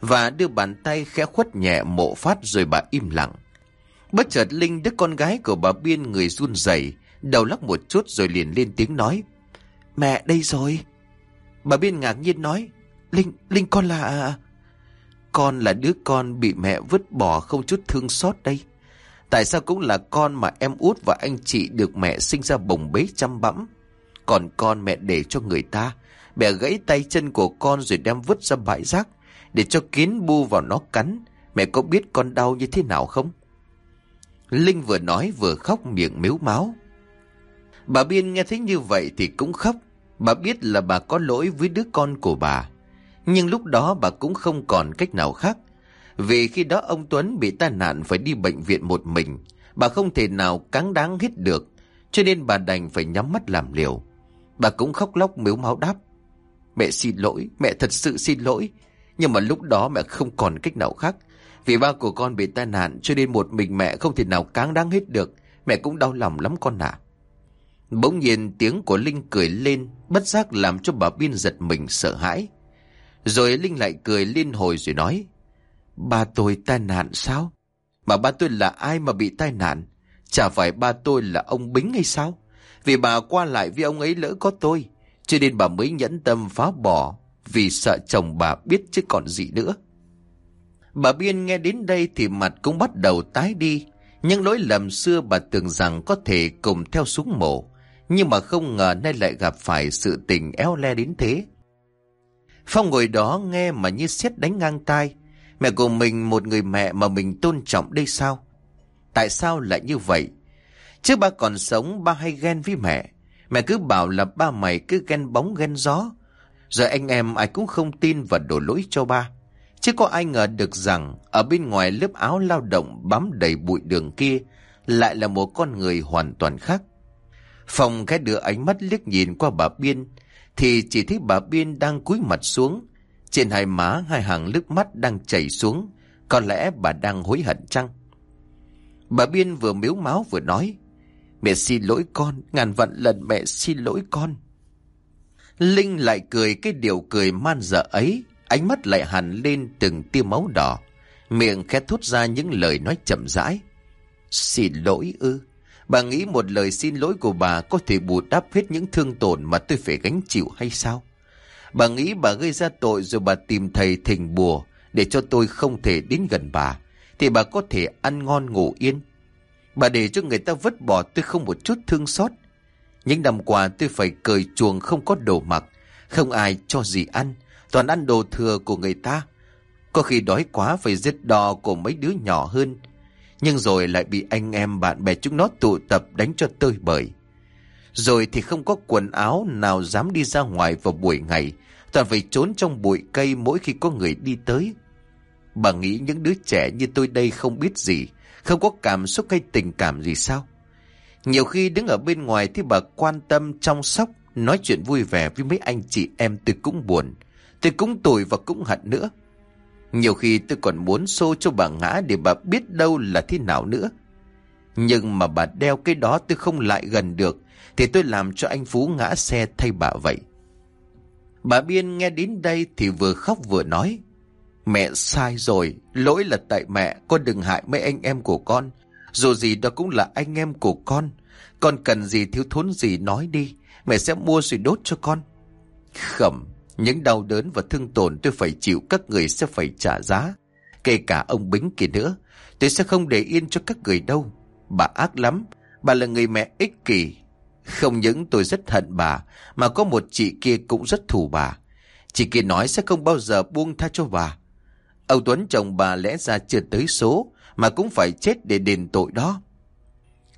Và đưa bàn tay khẽ khuất nhẹ mộ phát rồi bà im lặng. Bất chợt Linh đứa con gái của bà Biên người run rẩy đầu lắc một chút rồi liền lên tiếng nói. Mẹ đây rồi. Bà Biên ngạc nhiên nói. Linh, Linh con là... À, à, con là đứa con bị mẹ vứt bỏ không chút thương xót đây. Tại sao cũng là con mà em út và anh chị được mẹ sinh ra bồng bế chăm bẵm. Còn con mẹ để cho người ta. Mẹ gãy tay chân của con rồi đem vứt ra bãi rác. Để cho kiến bu vào nó cắn. Mẹ có biết con đau như thế nào không? Linh vừa nói vừa khóc miệng miếu máu. Bà Biên nghe thấy như vậy thì cũng khóc. Bà biết là bà có lỗi với đứa con của bà. Nhưng lúc đó bà cũng không còn cách nào khác. Vì khi đó ông Tuấn bị tai nạn phải đi bệnh viện một mình. Bà không thể nào cáng đáng hít được. Cho nên bà đành phải nhắm mắt làm liều. Bà cũng khóc lóc miếu máu đáp. Mẹ xin lỗi, mẹ thật sự xin lỗi. Nhưng mà lúc đó mẹ không còn cách nào khác. Vì ba của con bị tai nạn cho nên một mình mẹ không thể nào cáng đáng hết được. Mẹ cũng đau lòng lắm con ạ. Bỗng nhiên tiếng của Linh cười lên, bất giác làm cho bà Biên giật mình sợ hãi. Rồi Linh lại cười liên hồi rồi nói, Ba tôi tai nạn sao? Mà ba tôi là ai mà bị tai nạn? Chả phải ba tôi là ông Bính hay sao? Vì bà qua lại với ông ấy lỡ có tôi, cho nên bà mới nhẫn tâm phá bỏ, vì sợ chồng bà biết chứ còn gì nữa. Bà Biên nghe đến đây thì mặt cũng bắt đầu tái đi, những lỗi lầm xưa bà tưởng rằng có thể cùng theo súng mổ, nhưng mà không ngờ nay lại gặp phải sự tình éo le đến thế. Phong ngồi đó nghe mà như xét đánh ngang tai. Mẹ của mình một người mẹ mà mình tôn trọng đây sao? Tại sao lại như vậy? Trước ba còn sống ba hay ghen với mẹ. Mẹ cứ bảo là ba mày cứ ghen bóng ghen gió. Rồi anh em ai cũng không tin và đổ lỗi cho ba. Chứ có ai ngờ được rằng ở bên ngoài lớp áo lao động bám đầy bụi đường kia lại là một con người hoàn toàn khác. Phòng cái đưa ánh mắt liếc nhìn qua bà Biên thì chỉ thấy bà Biên đang cúi mặt xuống. Trên hai má hai hàng nước mắt đang chảy xuống. Có lẽ bà đang hối hận chăng? Bà Biên vừa miếu máu vừa nói. Mẹ xin lỗi con, ngàn vạn lần mẹ xin lỗi con. Linh lại cười cái điều cười man dở ấy, ánh mắt lại hẳn lên từng tia máu đỏ. Miệng khẽ thốt ra những lời nói chậm rãi. Xin lỗi ư. Bà nghĩ một lời xin lỗi của bà có thể bù đắp hết những thương tổn mà tôi phải gánh chịu hay sao? Bà nghĩ bà gây ra tội rồi bà tìm thầy thỉnh bùa để cho tôi không thể đến gần bà. Thì bà có thể ăn ngon ngủ yên. Bà để cho người ta vứt bỏ tôi không một chút thương xót. Những năm qua tôi phải cởi chuồng không có đồ mặc. Không ai cho gì ăn. Toàn ăn đồ thừa của người ta. Có khi đói quá phải giết đò của mấy đứa nhỏ hơn nhưng rồi lại bị anh em bạn bè chúng nó tụ tập đánh cho tơi bời. Rồi thì không có quần áo nào dám đi ra ngoài vào buổi ngày, toàn phải trốn trong bụi cây mỗi khi có người đi tới. Bà nghĩ những đứa trẻ như tôi đây không biết gì, không có cảm xúc hay tình cảm gì sao? Nhiều khi đứng ở bên ngoài thì bà quan tâm, chăm sóc, nói chuyện vui vẻ với mấy anh chị em tôi cũng buồn, tôi cũng tủi và cũng hận nữa. Nhiều khi tôi còn muốn xô cho bà ngã để bà biết đâu là thế nào nữa. Nhưng mà bà đeo cái đó tôi không lại gần được, thì tôi làm cho anh Phú ngã xe thay bà vậy. Bà Biên nghe đến đây thì vừa khóc vừa nói. Mẹ sai rồi, lỗi là tại mẹ, con đừng hại mấy anh em của con. Dù gì đó cũng là anh em của con. Con cần gì thiếu thốn gì nói đi, mẹ sẽ mua rồi đốt cho con. Khẩm, những đau đớn và thương tổn tôi phải chịu các người sẽ phải trả giá. Kể cả ông Bính kia nữa. Tôi sẽ không để yên cho các người đâu. Bà ác lắm. Bà là người mẹ ích kỷ. Không những tôi rất hận bà, mà có một chị kia cũng rất thù bà. Chị kia nói sẽ không bao giờ buông tha cho bà. Ông Tuấn chồng bà lẽ ra chưa tới số, mà cũng phải chết để đền tội đó.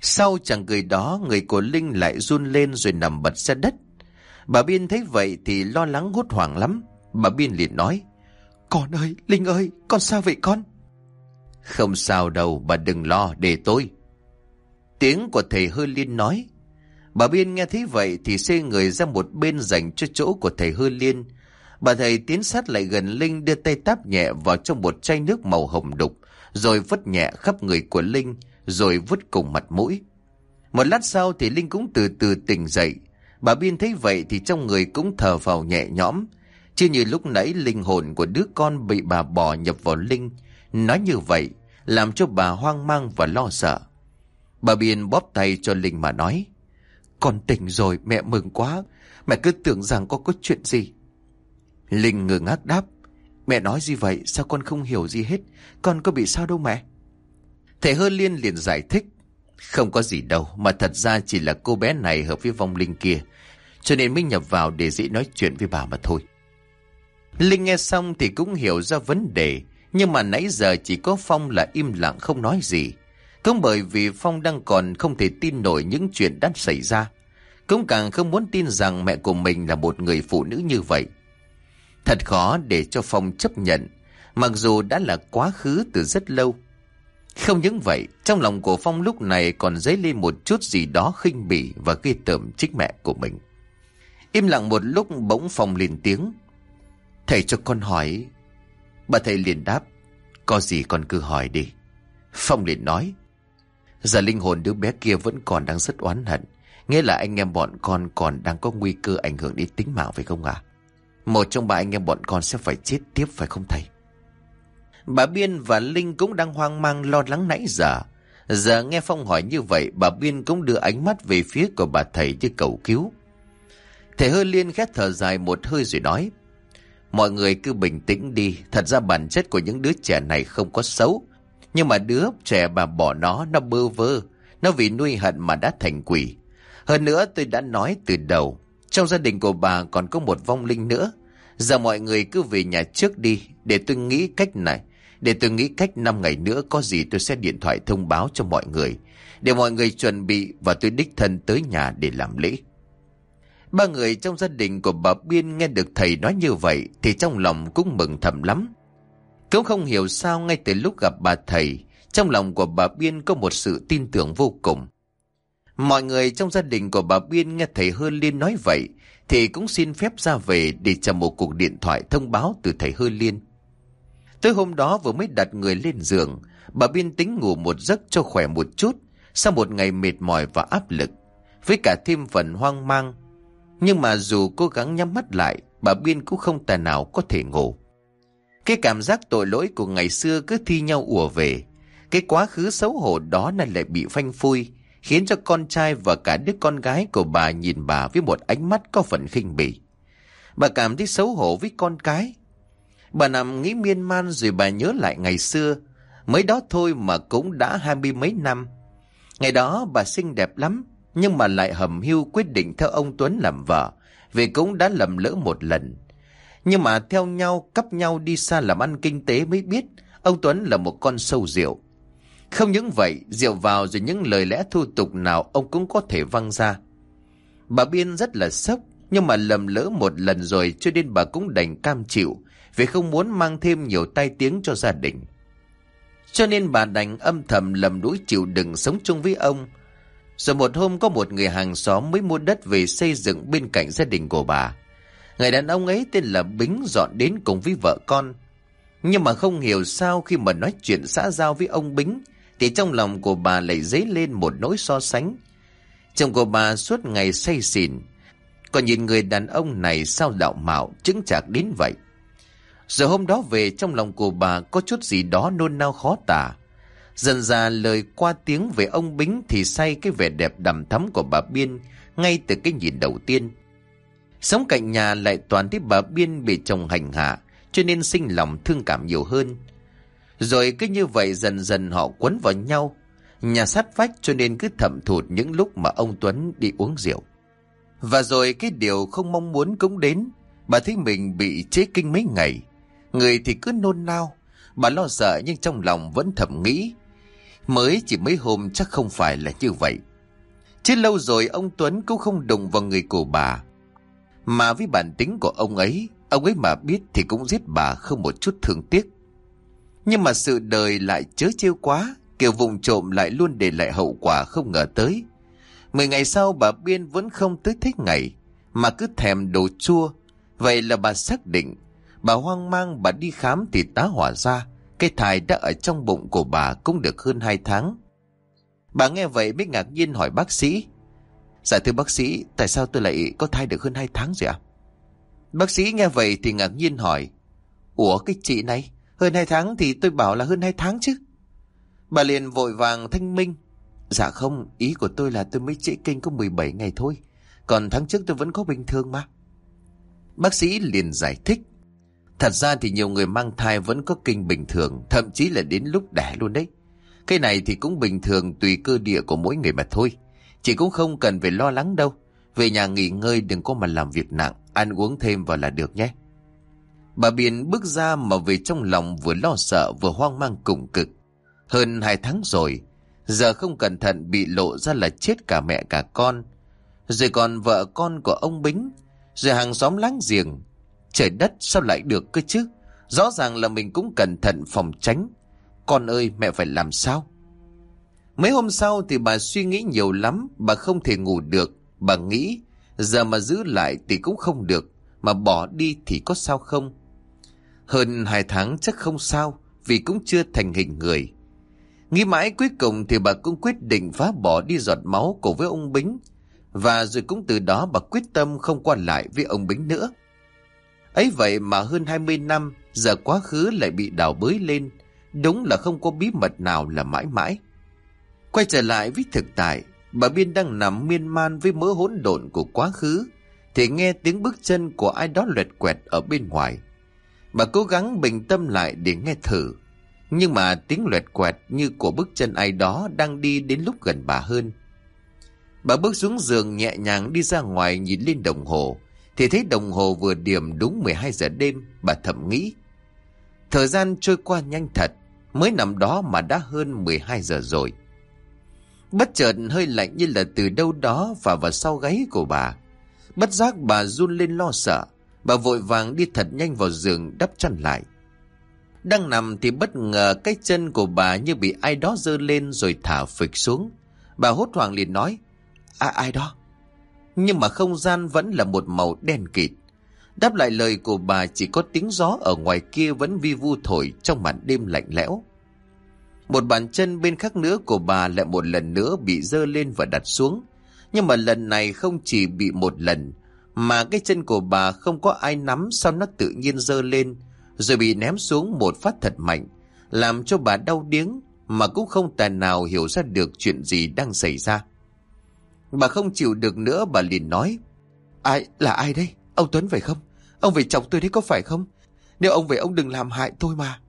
Sau chàng cười đó, người của Linh lại run lên rồi nằm bật ra đất. Bà Biên thấy vậy thì lo lắng hốt hoảng lắm. Bà Biên liền nói, Con ơi, Linh ơi, con sao vậy con? Không sao đâu, bà đừng lo, để tôi. Tiếng của thầy Hư Liên nói. Bà Biên nghe thấy vậy thì xê người ra một bên dành cho chỗ của thầy Hư Liên. Bà thầy tiến sát lại gần Linh đưa tay táp nhẹ vào trong một chai nước màu hồng đục, rồi vứt nhẹ khắp người của Linh, rồi vứt cùng mặt mũi. Một lát sau thì Linh cũng từ từ tỉnh dậy, Bà Biên thấy vậy thì trong người cũng thở vào nhẹ nhõm. chưa như lúc nãy linh hồn của đứa con bị bà bỏ nhập vào Linh. Nói như vậy, làm cho bà hoang mang và lo sợ. Bà Biên bóp tay cho Linh mà nói. Con tỉnh rồi, mẹ mừng quá. Mẹ cứ tưởng rằng có có chuyện gì. Linh ngừng ngác đáp. Mẹ nói gì vậy? Sao con không hiểu gì hết? Con có bị sao đâu mẹ? Thầy Hơ Liên liền giải thích. Không có gì đâu, mà thật ra chỉ là cô bé này hợp với vong linh kia. Cho nên mới nhập vào để dễ nói chuyện với bà mà thôi. Linh nghe xong thì cũng hiểu ra vấn đề. Nhưng mà nãy giờ chỉ có Phong là im lặng không nói gì. Cũng bởi vì Phong đang còn không thể tin nổi những chuyện đã xảy ra. Cũng càng không muốn tin rằng mẹ của mình là một người phụ nữ như vậy. Thật khó để cho Phong chấp nhận, mặc dù đã là quá khứ từ rất lâu. Không những vậy, trong lòng của Phong lúc này còn dấy lên một chút gì đó khinh bỉ và ghê tởm trích mẹ của mình. Im lặng một lúc bỗng Phong liền tiếng. Thầy cho con hỏi. Bà thầy liền đáp. Có gì con cứ hỏi đi. Phong liền nói. Giờ linh hồn đứa bé kia vẫn còn đang rất oán hận. Nghĩa là anh em bọn con còn đang có nguy cơ ảnh hưởng đến tính mạng phải không ạ? À? Một trong ba anh em bọn con sẽ phải chết tiếp phải không thầy? Bà Biên và Linh cũng đang hoang mang lo lắng nãy giờ. Giờ nghe Phong hỏi như vậy, bà Biên cũng đưa ánh mắt về phía của bà thầy như cầu cứu. Thầy hơi liên khét thở dài một hơi rồi nói. Mọi người cứ bình tĩnh đi, thật ra bản chất của những đứa trẻ này không có xấu. Nhưng mà đứa trẻ bà bỏ nó, nó bơ vơ, nó vì nuôi hận mà đã thành quỷ. Hơn nữa tôi đã nói từ đầu, trong gia đình của bà còn có một vong linh nữa. Giờ mọi người cứ về nhà trước đi, để tôi nghĩ cách này. Để tôi nghĩ cách 5 ngày nữa có gì tôi sẽ điện thoại thông báo cho mọi người. Để mọi người chuẩn bị và tôi đích thân tới nhà để làm lễ. Ba người trong gia đình của bà Biên nghe được thầy nói như vậy thì trong lòng cũng mừng thầm lắm. Cũng không hiểu sao ngay từ lúc gặp bà thầy, trong lòng của bà Biên có một sự tin tưởng vô cùng. Mọi người trong gia đình của bà Biên nghe thầy Hơ Liên nói vậy thì cũng xin phép ra về để chờ một cuộc điện thoại thông báo từ thầy Hơ Liên. Tới hôm đó vừa mới đặt người lên giường, bà Biên tính ngủ một giấc cho khỏe một chút sau một ngày mệt mỏi và áp lực, với cả thêm phần hoang mang. Nhưng mà dù cố gắng nhắm mắt lại, bà Biên cũng không tài nào có thể ngủ. Cái cảm giác tội lỗi của ngày xưa cứ thi nhau ùa về. Cái quá khứ xấu hổ đó nay lại bị phanh phui, khiến cho con trai và cả đứa con gái của bà nhìn bà với một ánh mắt có phần khinh bỉ. Bà cảm thấy xấu hổ với con cái. Bà nằm nghĩ miên man rồi bà nhớ lại ngày xưa, mới đó thôi mà cũng đã hai mươi mấy năm. Ngày đó bà xinh đẹp lắm, nhưng mà lại hầm hưu quyết định theo ông Tuấn làm vợ, vì cũng đã lầm lỡ một lần. Nhưng mà theo nhau, cấp nhau đi xa làm ăn kinh tế mới biết, ông Tuấn là một con sâu rượu. Không những vậy, rượu vào rồi những lời lẽ thu tục nào ông cũng có thể văng ra. Bà Biên rất là sốc, nhưng mà lầm lỡ một lần rồi cho nên bà cũng đành cam chịu, vì không muốn mang thêm nhiều tai tiếng cho gia đình. Cho nên bà đành âm thầm lầm đuổi chịu đựng sống chung với ông. Rồi một hôm có một người hàng xóm mới mua đất về xây dựng bên cạnh gia đình của bà. Người đàn ông ấy tên là Bính dọn đến cùng với vợ con. Nhưng mà không hiểu sao khi mà nói chuyện xã giao với ông Bính thì trong lòng của bà lại dấy lên một nỗi so sánh. Chồng của bà suốt ngày say xỉn, còn nhìn người đàn ông này sao đạo mạo, chứng chạc đến vậy. Giờ hôm đó về trong lòng của bà có chút gì đó nôn nao khó tả. Dần ra lời qua tiếng về ông Bính thì say cái vẻ đẹp đầm thắm của bà Biên ngay từ cái nhìn đầu tiên. Sống cạnh nhà lại toàn thấy bà Biên bị chồng hành hạ cho nên sinh lòng thương cảm nhiều hơn. Rồi cứ như vậy dần dần họ quấn vào nhau. Nhà sát vách cho nên cứ thầm thụt những lúc mà ông Tuấn đi uống rượu. Và rồi cái điều không mong muốn cũng đến. Bà thấy mình bị chế kinh mấy ngày. Người thì cứ nôn nao. Bà lo sợ nhưng trong lòng vẫn thầm nghĩ. Mới chỉ mấy hôm chắc không phải là như vậy. Chứ lâu rồi ông Tuấn cũng không đụng vào người của bà. Mà với bản tính của ông ấy, ông ấy mà biết thì cũng giết bà không một chút thương tiếc. Nhưng mà sự đời lại chớ chiêu quá, kiểu vùng trộm lại luôn để lại hậu quả không ngờ tới. Mười ngày sau bà Biên vẫn không tới thích ngày, mà cứ thèm đồ chua. Vậy là bà xác định, bà hoang mang bà đi khám thì tá hỏa ra, cái thai đã ở trong bụng của bà cũng được hơn hai tháng. Bà nghe vậy mới ngạc nhiên hỏi bác sĩ, Dạ thưa bác sĩ, tại sao tôi lại có thai được hơn 2 tháng rồi ạ? Bác sĩ nghe vậy thì ngạc nhiên hỏi. Ủa cái chị này, hơn hai tháng thì tôi bảo là hơn hai tháng chứ. Bà liền vội vàng thanh minh. Dạ không, ý của tôi là tôi mới trễ kinh có 17 ngày thôi. Còn tháng trước tôi vẫn có bình thường mà. Bác sĩ liền giải thích. Thật ra thì nhiều người mang thai vẫn có kinh bình thường, thậm chí là đến lúc đẻ luôn đấy. Cái này thì cũng bình thường tùy cơ địa của mỗi người mà thôi. Chị cũng không cần phải lo lắng đâu. Về nhà nghỉ ngơi đừng có mà làm việc nặng, ăn uống thêm vào là được nhé. Bà Biên bước ra mà về trong lòng vừa lo sợ vừa hoang mang cùng cực. Hơn hai tháng rồi, giờ không cẩn thận bị lộ ra là chết cả mẹ cả con. Rồi còn vợ con của ông Bính, rồi hàng xóm láng giềng. Trời đất sao lại được cơ chứ? Rõ ràng là mình cũng cẩn thận phòng tránh. Con ơi mẹ phải làm sao? Mấy hôm sau thì bà suy nghĩ nhiều lắm, bà không thể ngủ được. Bà nghĩ, giờ mà giữ lại thì cũng không được, mà bỏ đi thì có sao không? Hơn hai tháng chắc không sao, vì cũng chưa thành hình người. Nghĩ mãi cuối cùng thì bà cũng quyết định phá bỏ đi giọt máu cùng với ông Bính. Và rồi cũng từ đó bà quyết tâm không qua lại với ông Bính nữa. ấy vậy mà hơn 20 năm, giờ quá khứ lại bị đào bới lên. Đúng là không có bí mật nào là mãi mãi. Quay trở lại với thực tại, bà Biên đang nằm miên man với mớ hỗn độn của quá khứ, thì nghe tiếng bước chân của ai đó lẹt quẹt ở bên ngoài. Bà cố gắng bình tâm lại để nghe thử, nhưng mà tiếng loẹt quẹt như của bước chân ai đó đang đi đến lúc gần bà hơn. Bà bước xuống giường nhẹ nhàng đi ra ngoài nhìn lên đồng hồ, thì thấy đồng hồ vừa điểm đúng 12 giờ đêm, bà thầm nghĩ. Thời gian trôi qua nhanh thật, mới nằm đó mà đã hơn 12 giờ rồi. Bất chợt hơi lạnh như là từ đâu đó và vào sau gáy của bà. Bất giác bà run lên lo sợ. Bà vội vàng đi thật nhanh vào giường đắp chăn lại. Đang nằm thì bất ngờ cái chân của bà như bị ai đó giơ lên rồi thả phịch xuống. Bà hốt hoảng liền nói, À ai đó? Nhưng mà không gian vẫn là một màu đen kịt. Đáp lại lời của bà chỉ có tiếng gió ở ngoài kia vẫn vi vu thổi trong màn đêm lạnh lẽo. Một bàn chân bên khác nữa của bà lại một lần nữa bị dơ lên và đặt xuống. Nhưng mà lần này không chỉ bị một lần, mà cái chân của bà không có ai nắm sao nó tự nhiên dơ lên, rồi bị ném xuống một phát thật mạnh, làm cho bà đau điếng mà cũng không tài nào hiểu ra được chuyện gì đang xảy ra. Bà không chịu được nữa bà liền nói, Ai, là ai đây? Ông Tuấn phải không? Ông về chồng tôi đấy có phải không? Nếu ông về ông đừng làm hại tôi mà.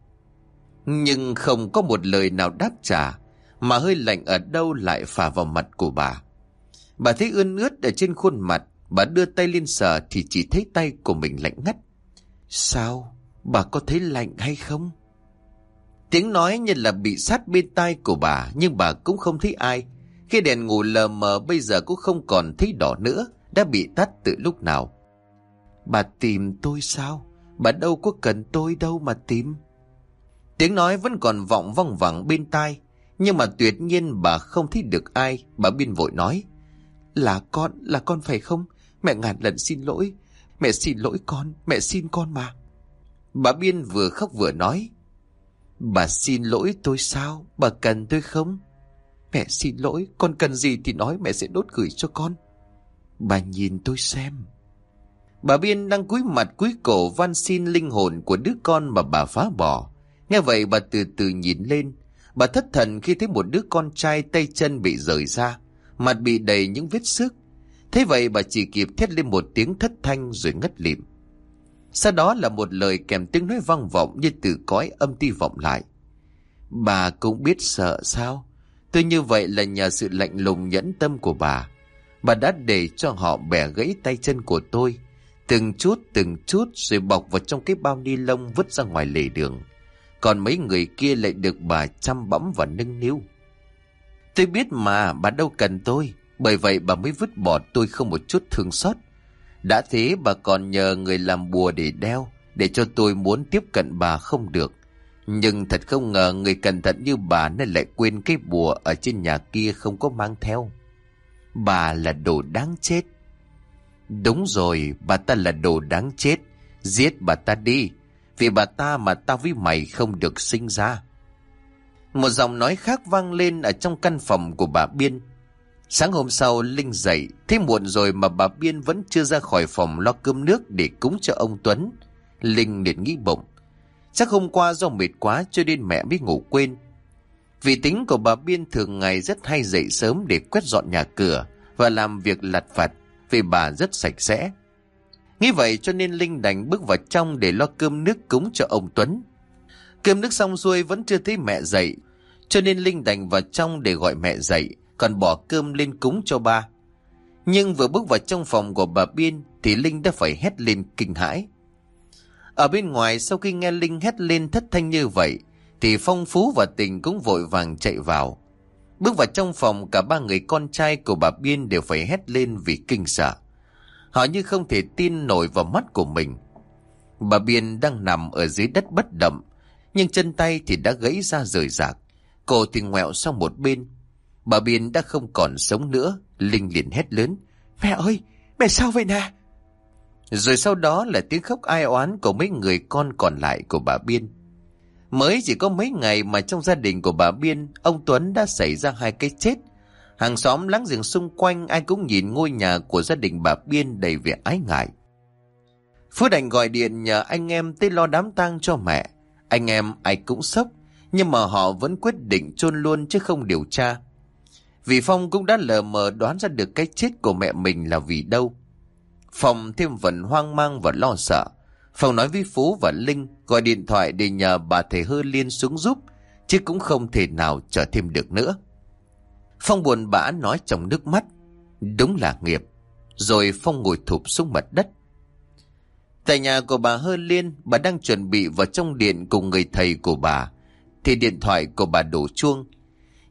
Nhưng không có một lời nào đáp trả, mà hơi lạnh ở đâu lại phả vào mặt của bà. Bà thấy ươn ướt ở trên khuôn mặt, bà đưa tay lên sờ thì chỉ thấy tay của mình lạnh ngắt. Sao? Bà có thấy lạnh hay không? Tiếng nói như là bị sát bên tai của bà, nhưng bà cũng không thấy ai. Khi đèn ngủ lờ mờ bây giờ cũng không còn thấy đỏ nữa, đã bị tắt từ lúc nào. Bà tìm tôi sao? Bà đâu có cần tôi đâu mà tìm. Tiếng nói vẫn còn vọng vòng vẳng bên tai, nhưng mà tuyệt nhiên bà không thấy được ai, bà biên vội nói. Là con, là con phải không? Mẹ ngàn lần xin lỗi. Mẹ xin lỗi con, mẹ xin con mà. Bà Biên vừa khóc vừa nói. Bà xin lỗi tôi sao? Bà cần tôi không? Mẹ xin lỗi, con cần gì thì nói mẹ sẽ đốt gửi cho con. Bà nhìn tôi xem. Bà Biên đang cúi mặt cúi cổ van xin linh hồn của đứa con mà bà phá bỏ. Nghe vậy bà từ từ nhìn lên. Bà thất thần khi thấy một đứa con trai tay chân bị rời ra. Mặt bị đầy những vết sức. Thế vậy bà chỉ kịp thét lên một tiếng thất thanh rồi ngất lịm. Sau đó là một lời kèm tiếng nói vang vọng như từ cõi âm ti vọng lại. Bà cũng biết sợ sao? Tôi như vậy là nhờ sự lạnh lùng nhẫn tâm của bà. Bà đã để cho họ bẻ gãy tay chân của tôi. Từng chút từng chút rồi bọc vào trong cái bao ni lông vứt ra ngoài lề đường. Còn mấy người kia lại được bà chăm bẫm và nâng niu. Tôi biết mà, bà đâu cần tôi. Bởi vậy bà mới vứt bỏ tôi không một chút thương xót. Đã thế bà còn nhờ người làm bùa để đeo, để cho tôi muốn tiếp cận bà không được. Nhưng thật không ngờ người cẩn thận như bà nên lại quên cái bùa ở trên nhà kia không có mang theo. Bà là đồ đáng chết. Đúng rồi, bà ta là đồ đáng chết. Giết bà ta đi, vì bà ta mà tao với mày không được sinh ra. Một giọng nói khác vang lên ở trong căn phòng của bà Biên. Sáng hôm sau, Linh dậy Thế muộn rồi mà bà Biên vẫn chưa ra khỏi phòng lo cơm nước để cúng cho ông Tuấn. Linh liền nghĩ bụng. Chắc hôm qua do mệt quá cho nên mẹ mới ngủ quên. Vì tính của bà Biên thường ngày rất hay dậy sớm để quét dọn nhà cửa Và làm việc lặt vặt, Vì bà rất sạch sẽ. Nghĩ vậy cho nên Linh đành bước vào trong để lo cơm nước cúng cho ông Tuấn. Cơm nước xong xuôi vẫn chưa thấy mẹ dậy, Cho nên Linh đành vào trong để gọi mẹ dậy. Còn bỏ cơm lên cúng cho ba Nhưng vừa bước vào trong phòng của bà Biên Thì Linh đã phải hét lên kinh hãi Ở bên ngoài, sau khi nghe Linh hét lên thất thanh như vậy, Thì Phong Phú và Tình cũng vội vàng chạy vào Bước vào trong phòng, cả ba người con trai của bà Biên đều phải hét lên vì kinh sợ Họ như không thể tin nổi vào mắt của mình Bà Biên đang nằm ở dưới đất bất động, nhưng chân tay thì đã gãy ra rời rạc. Cổ thì ngoẹo sang một bên. Bà Biên đã không còn sống nữa, Linh liền hét lớn. Mẹ ơi, mẹ sao vậy nè? Rồi sau đó là tiếng khóc ai oán của mấy người con còn lại của bà Biên. Mới chỉ có mấy ngày mà trong gia đình của bà Biên, ông Tuấn đã xảy ra hai cái chết. Hàng xóm láng giềng xung quanh ai cũng nhìn ngôi nhà của gia đình bà Biên đầy vẻ ái ngại. Phước Đành gọi điện nhờ anh em tới lo đám tang cho mẹ. Anh em ai cũng sốc, nhưng mà họ vẫn quyết định chôn luôn chứ không điều tra. Vì Phong cũng đã lờ mờ đoán ra được cái chết của mẹ mình là vì đâu. Phong thêm phần hoang mang và lo sợ. Phong nói với Phú và Linh gọi điện thoại để nhờ bà thầy Hơ Liên xuống giúp, chứ cũng không thể nào chờ thêm được nữa. Phong buồn bã nói trong nước mắt, đúng là nghiệp. Rồi Phong ngồi thụp xuống mặt đất. Tại nhà của bà Hơ Liên, bà đang chuẩn bị vào trong điện cùng người thầy của bà. Thì điện thoại của bà đổ chuông.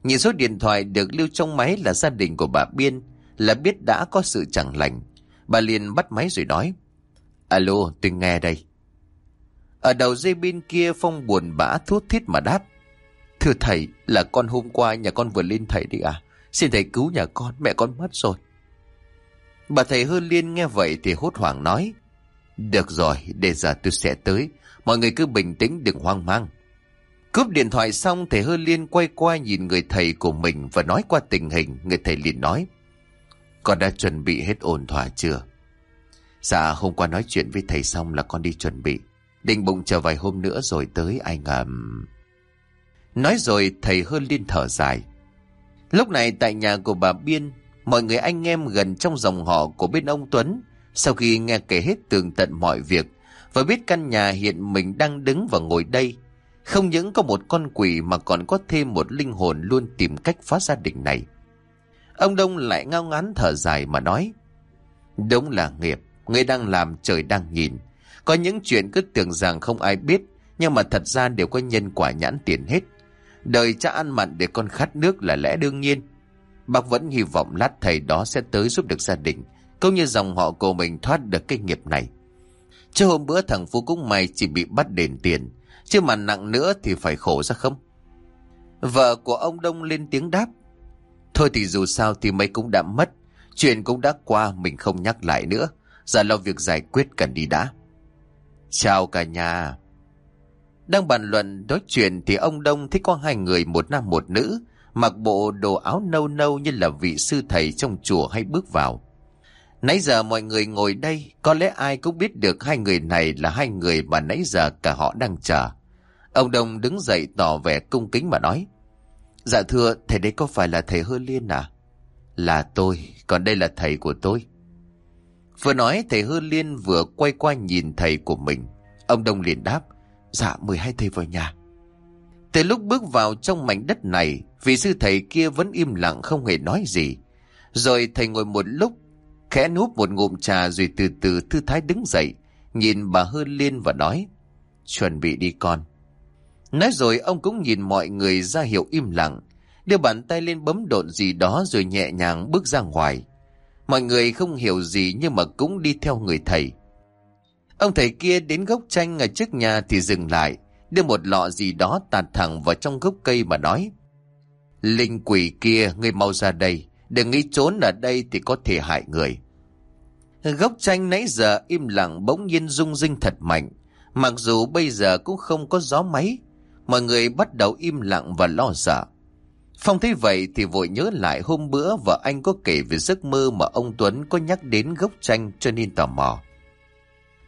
Nhìn số điện thoại được lưu trong máy là gia đình của bà Biên, là biết đã có sự chẳng lành. Bà liền bắt máy rồi nói. Alo, tôi nghe đây. Ở đầu dây bên kia Phong buồn bã thút thít mà đáp. Thưa thầy, là con hôm qua nhà con vừa lên thầy đi à? Xin thầy cứu nhà con, mẹ con mất rồi. Bà thầy hư Liên nghe vậy thì hốt hoảng nói. Được rồi, để giờ tôi sẽ tới. Mọi người cứ bình tĩnh đừng hoang mang. Cướp điện thoại xong thầy Hơ Liên quay qua nhìn người thầy của mình và nói qua tình hình. Người thầy liền nói. Con đã chuẩn bị hết ổn thỏa chưa? Dạ hôm qua nói chuyện với thầy xong là con đi chuẩn bị. Định bụng chờ vài hôm nữa rồi tới anh ầm. Nói rồi thầy Hơ Liên thở dài. Lúc này tại nhà của bà Biên, mọi người anh em gần trong dòng họ của bên ông Tuấn sau khi nghe kể hết tường tận mọi việc và biết căn nhà hiện mình đang đứng và ngồi đây, không những có một con quỷ mà còn có thêm một linh hồn luôn tìm cách phá gia đình này. Ông Đông lại ngao ngán thở dài mà nói, Đúng là nghiệp, người đang làm trời đang nhìn. Có những chuyện cứ tưởng rằng không ai biết, nhưng mà thật ra đều có nhân quả nhãn tiền hết. Đời cha ăn mặn để con khát nước là lẽ đương nhiên. Bác vẫn hy vọng lát thầy đó sẽ tới giúp được gia đình, cũng như dòng họ của mình thoát được cái nghiệp này. Chứ hôm bữa thằng Phú cũng may chỉ bị bắt đền tiền, chứ mà nặng nữa thì phải khổ ra không? Vợ của ông Đông lên tiếng đáp. Thôi thì dù sao thì mấy cũng đã mất, chuyện cũng đã qua mình không nhắc lại nữa, giờ lo việc giải quyết cần đi đã. Chào cả nhà. Đang bàn luận nói chuyện thì ông Đông thấy có hai người một nam một nữ, mặc bộ đồ áo nâu nâu như là vị sư thầy trong chùa hay bước vào. Nãy giờ mọi người ngồi đây, có lẽ ai cũng biết được hai người này là hai người mà nãy giờ cả họ đang chờ. Ông Đông đứng dậy tỏ vẻ cung kính mà nói. Dạ thưa, thầy đấy có phải là thầy Hơ Liên à? Là tôi, còn đây là thầy của tôi. Vừa nói thầy Hơ Liên vừa quay qua nhìn thầy của mình. Ông Đông liền đáp, dạ mời hai thầy vào nhà. Từ lúc bước vào trong mảnh đất này, vị sư thầy kia vẫn im lặng không hề nói gì. Rồi thầy ngồi một lúc khẽ núp một ngụm trà rồi từ từ thư thái đứng dậy, nhìn bà Hơ Liên và nói, chuẩn bị đi con. Nói rồi ông cũng nhìn mọi người ra hiệu im lặng, đưa bàn tay lên bấm độn gì đó rồi nhẹ nhàng bước ra ngoài. Mọi người không hiểu gì nhưng mà cũng đi theo người thầy. Ông thầy kia đến gốc chanh ở trước nhà thì dừng lại, đưa một lọ gì đó tạt thẳng vào trong gốc cây mà nói. Linh quỷ kia, ngươi mau ra đây, đừng nghĩ trốn ở đây thì có thể hại người. Gốc chanh nãy giờ im lặng bỗng nhiên rung rinh thật mạnh. Mặc dù bây giờ cũng không có gió máy, mọi người bắt đầu im lặng và lo sợ. Phong thấy vậy thì vội nhớ lại hôm bữa vợ anh có kể về giấc mơ mà ông Tuấn có nhắc đến gốc chanh cho nên tò mò.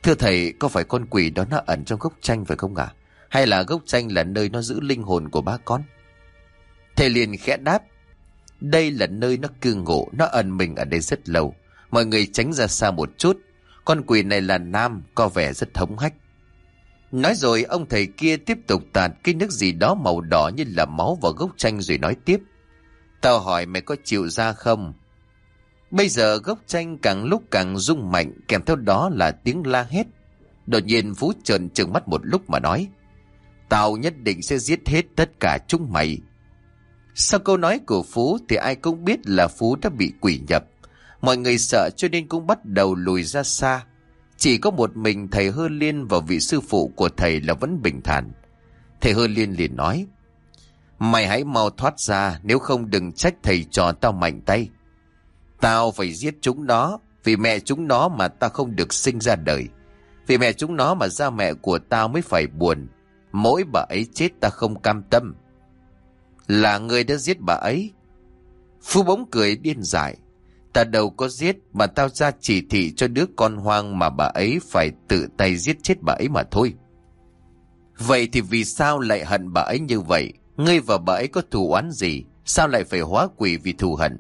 Thưa thầy, có phải con quỷ đó nó ẩn trong gốc chanh phải không ạ? Hay là gốc chanh là nơi nó giữ linh hồn của ba con? Thầy liền khẽ đáp. Đây là nơi nó cư ngụ, nó ẩn mình ở đây rất lâu. Mọi người tránh ra xa một chút. Con quỷ này là nam, có vẻ rất thống hách. Nói rồi, ông thầy kia tiếp tục tạt cái nước gì đó màu đỏ như là máu vào gốc chanh rồi nói tiếp. Tao hỏi mày có chịu ra không? Bây giờ gốc chanh càng lúc càng rung mạnh, kèm theo đó là tiếng la hét. Đột nhiên Phú trợn trừng mắt một lúc mà nói. Tao nhất định sẽ giết hết tất cả chúng mày. Sau câu nói của Phú thì ai cũng biết là Phú đã bị quỷ nhập. Mọi người sợ cho nên cũng bắt đầu lùi ra xa. Chỉ có một mình thầy Hơ Liên và vị sư phụ của thầy là vẫn bình thản. Thầy Hơ Liên liền nói. Mày hãy mau thoát ra, nếu không đừng trách thầy trò tao mạnh tay. Tao phải giết chúng nó, vì mẹ chúng nó mà tao không được sinh ra đời. Vì mẹ chúng nó mà ra mẹ của tao mới phải buồn. Mỗi bà ấy chết ta không cam tâm. Là người đã giết bà ấy. Phu bóng cười điên dại. Ta đâu có giết mà tao ra chỉ thị cho đứa con hoang mà bà ấy phải tự tay giết chết bà ấy mà thôi. Vậy thì vì sao lại hận bà ấy như vậy? Ngươi và bà ấy có thù oán gì? Sao lại phải hóa quỷ vì thù hận?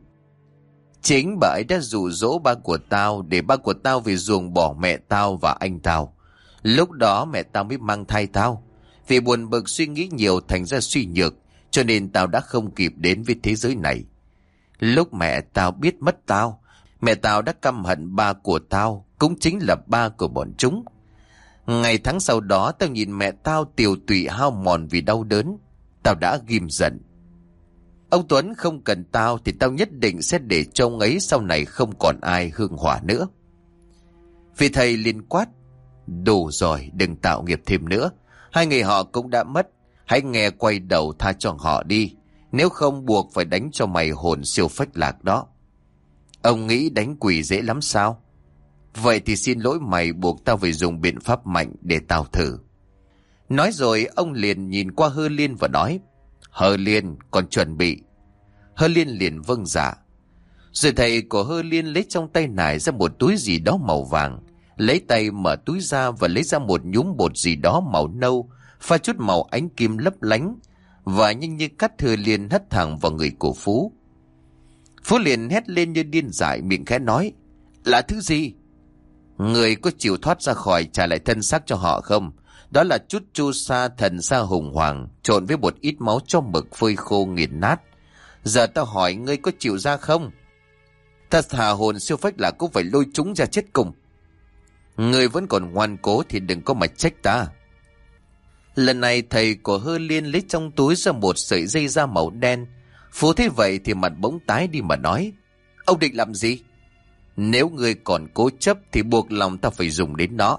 Chính bà ấy đã dụ dỗ ba của tao để ba của tao về ruồng bỏ mẹ tao và anh tao. Lúc đó mẹ tao mới mang thai tao. Vì buồn bực suy nghĩ nhiều thành ra suy nhược, cho nên tao đã không kịp đến với thế giới này. Lúc mẹ tao biết mất tao, mẹ tao đã căm hận ba của tao, cũng chính là ba của bọn chúng. Ngày tháng sau đó tao nhìn mẹ tao tiều tụy hao mòn vì đau đớn. Tao đã ghim giận. Ông Tuấn không cần tao thì tao nhất định sẽ để cho ông ấy sau này không còn ai hương hỏa nữa. Vì thầy liền quát. Đủ rồi, đừng tạo nghiệp thêm nữa. Hai người họ cũng đã mất. Hãy nghe quay đầu tha cho họ đi. Nếu không buộc phải đánh cho mày hồn siêu phách lạc đó. Ông nghĩ đánh quỷ dễ lắm sao? Vậy thì xin lỗi mày buộc tao phải dùng biện pháp mạnh để tao thử. Nói rồi, ông liền nhìn qua hơ liên và nói, Hơ liên, còn chuẩn bị Hơ liên liền vâng dạ Rồi thầy của hơ liên lấy trong tay nải ra một túi gì đó màu vàng, Lấy tay mở túi ra và lấy ra một nhúm bột gì đó màu nâu, Pha chút màu ánh kim lấp lánh và nhanh như cắt hơ liền hất thẳng vào người của Phú Phú liền hét lên như điên dại, miệng khẽ nói, Là thứ gì? Người có chịu thoát ra khỏi trả lại thân xác cho họ không? Đó là chút chu sa thần sa hùng hoàng, trộn với một ít máu cho mực phơi khô nghiền nát. Giờ ta hỏi ngươi có chịu ra không? Ta thả hồn siêu phách là cũng phải lôi chúng ra chết cùng. Ngươi vẫn còn ngoan cố thì đừng có mà trách ta. Lần này thầy của hơ liên lấy trong túi ra một sợi dây da màu đen. Phú thế vậy thì mặt bỗng tái đi mà nói. Ông định làm gì? Nếu người còn cố chấp thì buộc lòng ta phải dùng đến nó.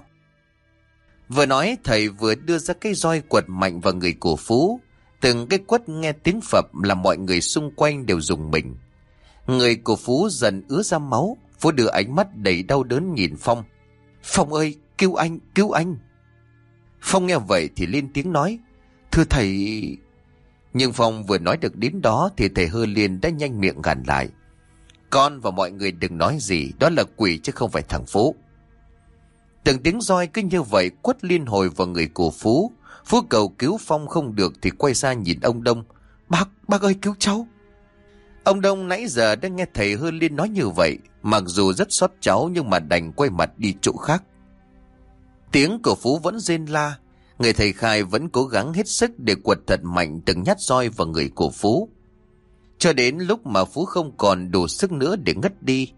Vừa nói thầy vừa đưa ra cái roi quật mạnh vào người của Phú. Từng cái quất nghe tiếng phập là mọi người xung quanh đều dùng mình. Người của Phú dần ứa ra máu. Phú đưa ánh mắt đầy đau đớn nhìn Phong. Phong ơi, cứu anh, cứu anh. Phong nghe vậy thì lên tiếng nói. Thưa thầy... Nhưng Phong vừa nói được đến đó thì thầy hơ liền đã nhanh miệng gàn lại. Con và mọi người đừng nói gì, đó là quỷ chứ không phải thằng Phú. Từng tiếng roi cứ như vậy quất liên hồi vào người của Phú. Phú cầu cứu Phong không được thì quay ra nhìn ông Đông. Bác, bác ơi cứu cháu. Ông Đông nãy giờ đã nghe thầy Hư Liên nói như vậy. Mặc dù rất xót cháu nhưng mà đành quay mặt đi chỗ khác. Tiếng của Phú vẫn rên la. Người thầy khai vẫn cố gắng hết sức để quật thật mạnh từng nhát roi vào người của Phú. Cho đến lúc mà Phú không còn đủ sức nữa để ngất đi.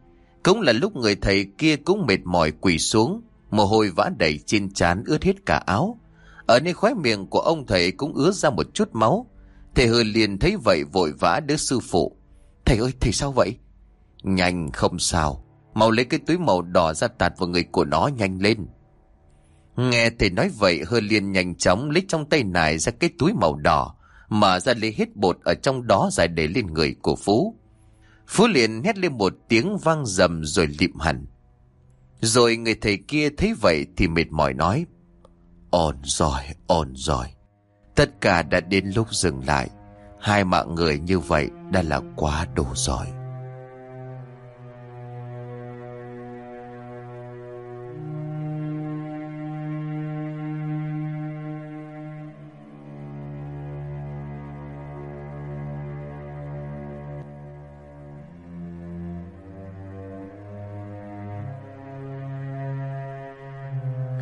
Cũng là lúc người thầy kia cũng mệt mỏi quỳ xuống Mồ hôi vã đầy trên trán ướt hết cả áo. Ở nơi khóe miệng của ông thầy cũng ứa ra một chút máu. Thầy hư liền thấy vậy vội vã đứa sư phụ. Thầy ơi, thầy sao vậy? Nhanh, không sao. Mau lấy cái túi màu đỏ ra tạt vào người của nó nhanh lên. Nghe thầy nói vậy Hơ liền nhanh chóng lấy trong tay nải ra cái túi màu đỏ. Mở ra lấy hết bột ở trong đó giải để lên người của Phú. Phú liền hét lên một tiếng vang rầm rồi lịm hẳn. Rồi người thầy kia thấy vậy thì mệt mỏi nói. Ổn rồi, ổn rồi. Tất cả đã đến lúc dừng lại. Hai mạng người như vậy đã là quá đủ rồi